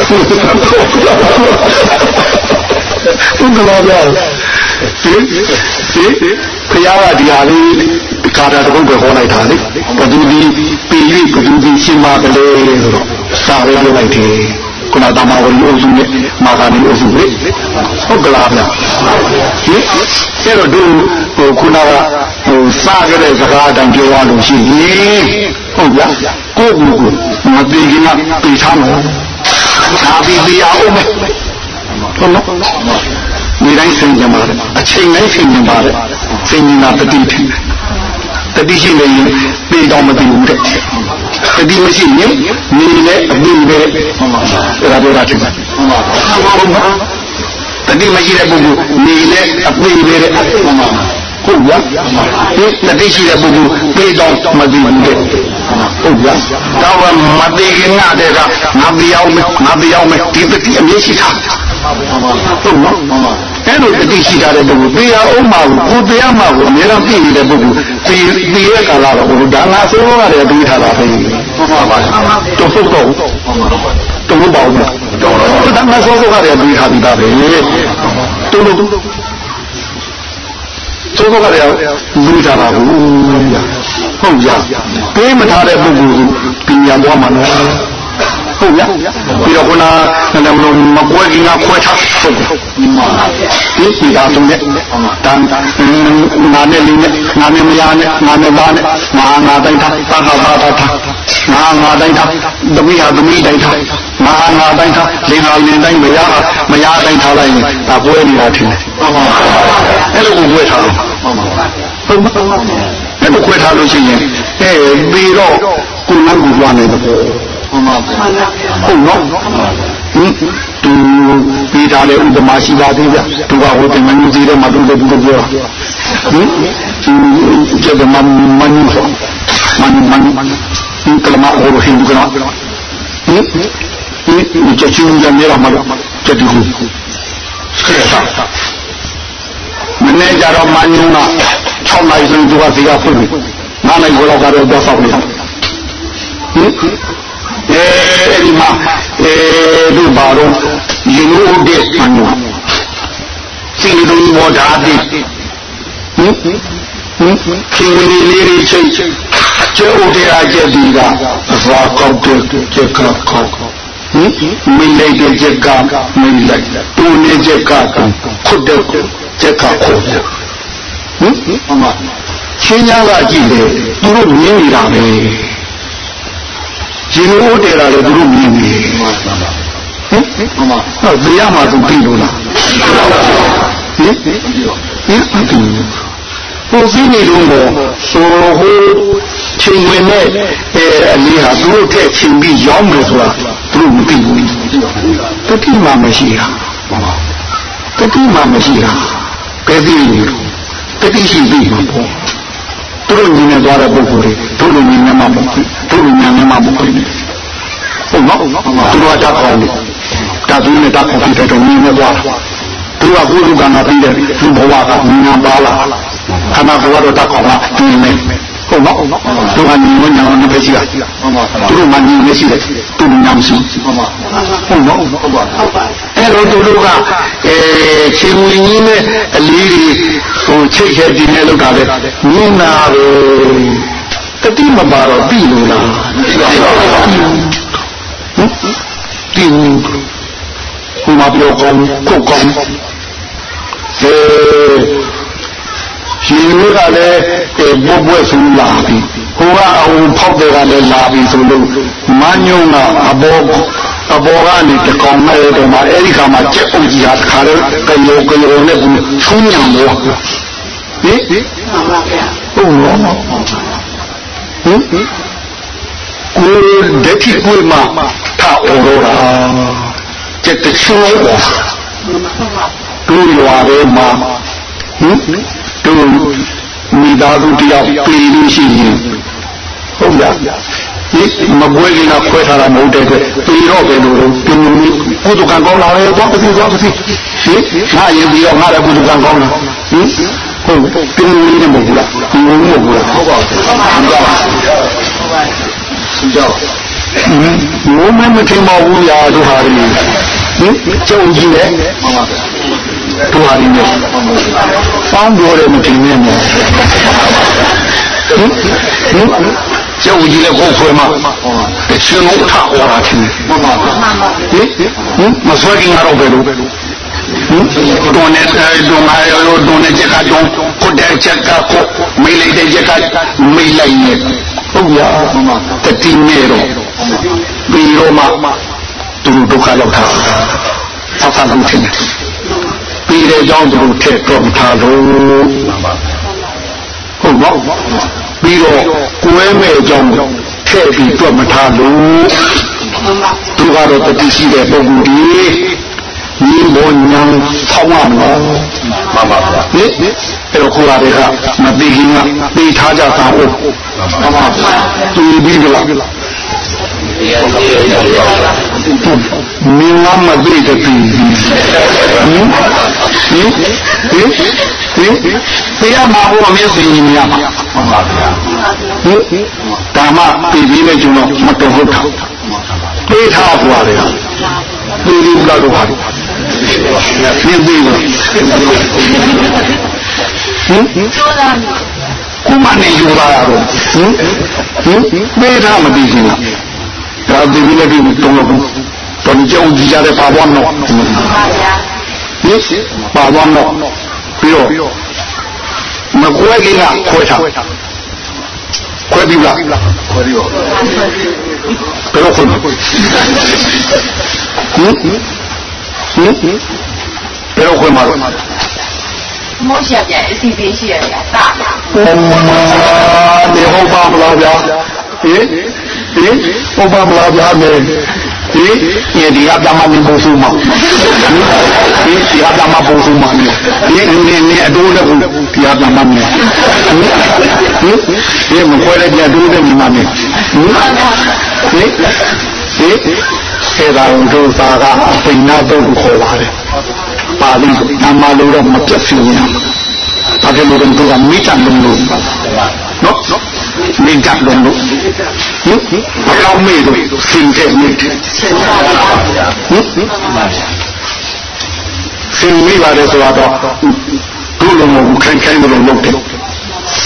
ဟုတ်ကလားဗျာဒီဒီခရီးကဒီဟာလေးကာတာတကုတ်ပဲဟောလိုက်တာလေဘသူဒီပြည်၍ဘသူဒီရှင်းပါတယ်ဆိုတော့စာပဲပြောလိုက်တယ် ခုနတမဝရီအုပ်စုနဲ့မာဂာနီအုပ်စုလေဟုတ်ကလားဗျာဟင်အဲ့တော့ဒီဟိုခုနကဟိုစားကြတဲ့စကားအတိုင်းပြောရလို့ရှိရင်ဟုတ်ဗျာကိုယ့်ကိုယ်ကိုမသိခင်ကပြေးထားမယ်ဒါပြီးပြအောင်မယ်ဟုတ်နော်ဒီတိုင်းဆင်ကြပါလေအချိန်တိုင်းဆင်ကြပါလေဆင်ကြတာတတိထင်တ တိရှိနေရင်ပြေတော့မသိဘူးတဲ့တတိမရှိရင်နေနဲ့အပြီးပဲအဲ့ဒါပြောတာဖြစ်ပါတယ်ဟုတ်ပါဘူးတတိမရှိတဲ့ပုဂ္ဂိုလ်နေနဲ့အပြီးပဲတဲ့ဟုတ်ဗျာဒီတတိရှိတဲ့ပုဂ္ဂိုလ်ပြေတော့မသိဘူးတဲ့ဟုတ်ဗျာတော့မသိခင်ကတည်းကငါပြောင်းမယ်ငါပြောင်းမယ်ဒီတတိအမြဲရှိတာဟုတ်နော် အဲ့လိုတတိရှိတာတဲ့ပုဂ္ဂိုလ်တရားဥမာကိုကိုတရားမှာကိုအများကြီးသိနေတဲ့ပုဂ္ဂိုလ်ဒီဒီရဲ့ကာလတော့ဘုရားငါဆိုးရတယ်ပြီးထားတာပဲဟုတ်ပါပါတော့ဟုတ်တော့တော့မပေါ့ဘူးတော့တမဆိုးဆိုးရတယ်ပြီးထားပြီးသားပဲတူတူဆိုးဆိုးရတယ်ပြီးထားတာဘူးဟုတ်ကြပေးမထားတဲ့ပုဂ္ဂိုလ်ကပညာပွားမှာနော် ဟုတ်ရပြီးတော့ခုနကမကွဲခင်ကခွဲထားဟုတ်ဒီဒီသာဆုံးနဲ့တန်ငါနဲ့လေးနဲ့ငါနဲ့မယားနဲ့ငါနဲ့သားနဲ့ငါငါတိုင်းထားသာသာသာထားငါငါတိုင်းထားသမီးဟာသမီးတိုင်းထားငါငါတိုင်းထားလင်ဟာလင်တိုင်းမယားဟာမယားတိုင်းထားလိုက်ရင်ဒါကွဲနေတာထင်တယ်အဲ့လိုကိုကွဲထားလို့ဟုတ်ပါဘူးအဲ့လိုခွဲထားလို့ရှိရင်အဲပြီးတော့ကိုယ်လည်းကိုကြွားနေတယ် ဟုတ်ပါဘူးဟုတ်နော်ဟင်သူပြီးတာလေဥပမာရှိပါသေးဗျသူကဟိုတင်မင်းကြီးတဲ့မှာသူလည်းသူလည်းပြောဟင်ဒီကျတဲ့မမနူဆိုမနမနဒီကလမဟိုဟင်းကနော်ဟင်ဒီကျချင်းကြနေရမှာကျတူခုဆက်တာမနေ့ကျတော့မနူက6နိုင်ဆိုသူကစီကဖွင့်ပြီ9နိုင်လောက်ကတော့တော့ဆောက်နေတာဟင် အဲဒီမှာအဲဒီဘာတော့ယူလို့တဲ့ဆန်နော်စီလူမောဓာတိဟင်ဟင်ခင်လေးလေးချိတ်ကျိုးတရားကျက်ဒီကသွားကောက်တဲ့ကျက်ကောက်ကောက်ဟင်မိလိုက်တဲ့ကျက်ကမိလိုက်တူနေကျက်ကခုတ်တဲ့ကျက်ကခုတ်တယ်ဟင်အမချင်းညာကကြည့်တယ်သူတို့မြင်နေတာပဲ ရှင်လို့တဲတာလေသူတို့မြင်နေဟင်အမဟောတရားမှသူပြီလို့လားဟင်ဟင်ဟိုစီးနေလို့ဆိုဟိုချိန်ဝင်နဲ့အဲအလေးဟာသူတို့ထက်ချိန်ပြီးရောင်းတယ်ဆိုတာသူတို့မသိဘူးတတိမှမရှိတာတတိမှမရှိတာဘယ်သိနေလို့တတိရှိပြီမှာပေါ့ သူတို့ညီနေသွားတဲ့ပုဂ္ဂိုလ်တွေသူတို့ညီနေမှာပေါ့သူတို့ညီနေမှာပေါ့ဟုတ်နော်သူတို့ကတတ်ကောင်းတယ်တတ်သူနဲ့တတ်ကောင်းတဲ့တော့ညီနေသွားတာသူကကိုယ်ကငါပြီးတယ်သူဘဝကညီနေပါလားခဏဘဝတော့တတ်ကောင်းတာသူနေ ဟုတ်နော်သူကညီမညာမပဲရှိတာသူတို့မှညီနေရှိတယ်သူညာမရှိဟုတ်နော်အဲ့တော့သူတို့ကအဲချင်းဝင်ကြီးနဲ့အလေးတွေဟိုချိတ်ချက်ဒီနဲ့လောက်တာပဲမြင်တာပဲတတိမပါတော့ပြီလို့လားဟင်ဒီဟိုမှာပြောကောင်းခုတ်ကောင်းအဲ ရှင်မျိုးကလည်းဘိုးဘွဲ့ဆူလာပြီဟိုကအဝဖောက်တဲ့ကလည်းလာပြီဆိုလို့မညုံကအဘောအဘောကနေတကောင်မဲ့တော့မှအဲ့ဒီခါမှာကြက်အုပ်ကြီးဟာတခါတော့ကယောကယောနဲ့ဘူးထုံးညံတော့ဟင်ဟုတ်လားဟင်ကိုဒက်တိကိုမှာထားအော်တော့တာကျက်တချိုးပါလူရွာထဲမှာဟင် တို့မိသားစုတယောက်ပြည်လို့ရှိရင်ဟုတ်လားဒီမပွဲကင်းကခွဲထားတာမဟုတ်တဲ့အတွက်ပြီးတော့ပဲလို့ဒီလိုမျိုးကုသကံကောင်းလာတယ်တော့ပစီတော့ပစီဟင်ငါရင်ပြီးတော့ငါလည်းကုသကံကောင်းလာဟင်ဟုတ်ဒီလိုလေးနဲ့မဟုတ်ဘူးလားဒီလိုမဟုတ်ဘူးလားဟုတ်ပါဘူးဟုတ်ပါဘူးဟုတ်ပါဘူးကြောက်ဘုံမမထင်ပါဘူးရာတို့ဟာဒီဟင်ကြုံကြည့်လေဟုတ်ပါဘူး တို့ဟာဒီနဲ့စောင်းပြောတယ်မထင်နဲ့ဟင်ဟင်ကျုပ်ကြီးလည်းကိုယ်ဆွဲမှာအချင်းလုံးထဟောတာချင်းမှန်ပါပါဟင်ဟင်မဆွဲခင်ကတော့ပဲလို့ဟင်တွန်းနေတွန်းလာရောတွန်းနေချက်ကတွန်းခုတ်တဲ့ချက်ကခုတ်မိလိုက်တဲ့ချက်ကမိလိုက်နေဟုတ်ရတတိနေတော့ပြီးတော့မှသူတို့ဒုက္ခရောက်တာဆက်ဆံလို့ထင်တယ် ပြီးတဲ့ကြောင့်သူတို့ထည့်တော့ထားလို့ဟုတ်ပါပြီးတော့ကိုယ်မဲ့အကြောင်းထည့်ပြီးတွက်မထားလို့သူကတော့တတိရှိတဲ့ပုံကူကြီးဒီဘောညာဆောင်းရမလားမှန်ပါဗျာဟင်အဲ့တော့ကိုယ်ကတွေကမသိခင်ကသိထားကြတာဟုတ်မှန်ပါဗျာသူပြီးကြလား မင်းမမသိတဲ့ပြီဟင်ဟင်ဟင်ဟင်တရားမှာဘုရားမျက်စိမြင်ရမှာမှန်ပါဗျာဟင်ဒါမှပြည်ပြီးလဲကျွန်တော်မတော်ဟုတ်တာပေးထားပွားတယ်ပြည်ပြီးလာတော့ပါမြင်ပြီးတော့ဟင်ကုမနေယူလာရတော့ဟင်ဟင်ပေးထားမပြီးဘူးဒါပြည်ပြီးလဲပြီးတော့ တော့တော်ကြောင်ကြီးကြတဲ့ပါဘွားတော့ဟင်ပါဘွားတော့ပြီးတော့မကွဲခင်ကခွဲထားခွဲပြီးလားခွဲပြီးတော့ဘယ်လိုခွဲဟင်ဟင်ဟင်ဘယ်လိုခွဲမှာလဲမောရှာပြအစီအစဉ်ရှိရတယ်တာဒီဟုတ်ပါမလားဗျာဟင်ဟင်ဟုတ်ပါမလားဗျာမေ ဒီဒီဒီအပြမမပုံစုမဒီဒီအပြမပုံစုမဒီနေနေအတိုးလည်းဒီအပြမမဒီဒီမခွဲတဲ့ပြအတိုးလည်းမမဟင်ဟင်ဟင်စေတာတို့သာကအပိနာတို့ကိုခေါ်ပါတယ်ပါဠိနာမလို့တော့မပြတ်စီနေရဘာဖြစ်လို့လဲသူကမိတ္တလုံးလို့နော်မိတ္တလုံးလို့ဟင် ဘယ်တော့မေးလို့စင်တဲ့မိတ္တဟင်စင်မိပါတယ်ဆိုတော့ဒုလုံးမခိုင်ခိုင်မလို့လုပ်တယ်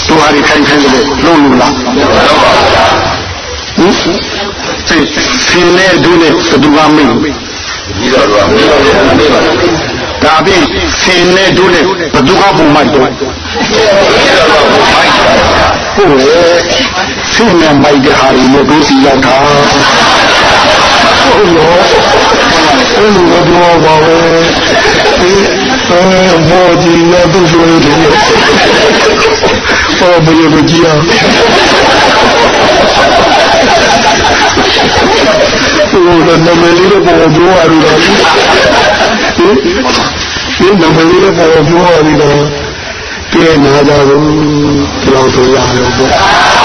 သူဟာဒီခိုင်ခိုင်မလို့လုံးလို့လားဟင်စင်နဲ့ဒုနဲ့ဘယ်သူကမေးပြီးတော့တော့ ဒါပြင်ဆင်းနဲ့တို့နဲ့ဘသူကပုံမိုက်တော့ဟုတ်ဆင်းနဲ့မိုက်တဲ့ဟာတွေတို့စီရောက်တာဟုတ်ရောအဲ့လိုတော့ပါပဲအဲဘောကြီးရတော့ဆိုရတယ်ဟောဘယ်လိုကြည့်အောင် ဟိုတော့နမလေးတော့ပေါ်ပြောရလို့ဒီနမလေးတော့ပေါ်ပြောရလို့ကဲနာကြဘူးဘယ်လိုဆိုရလဲပေါ့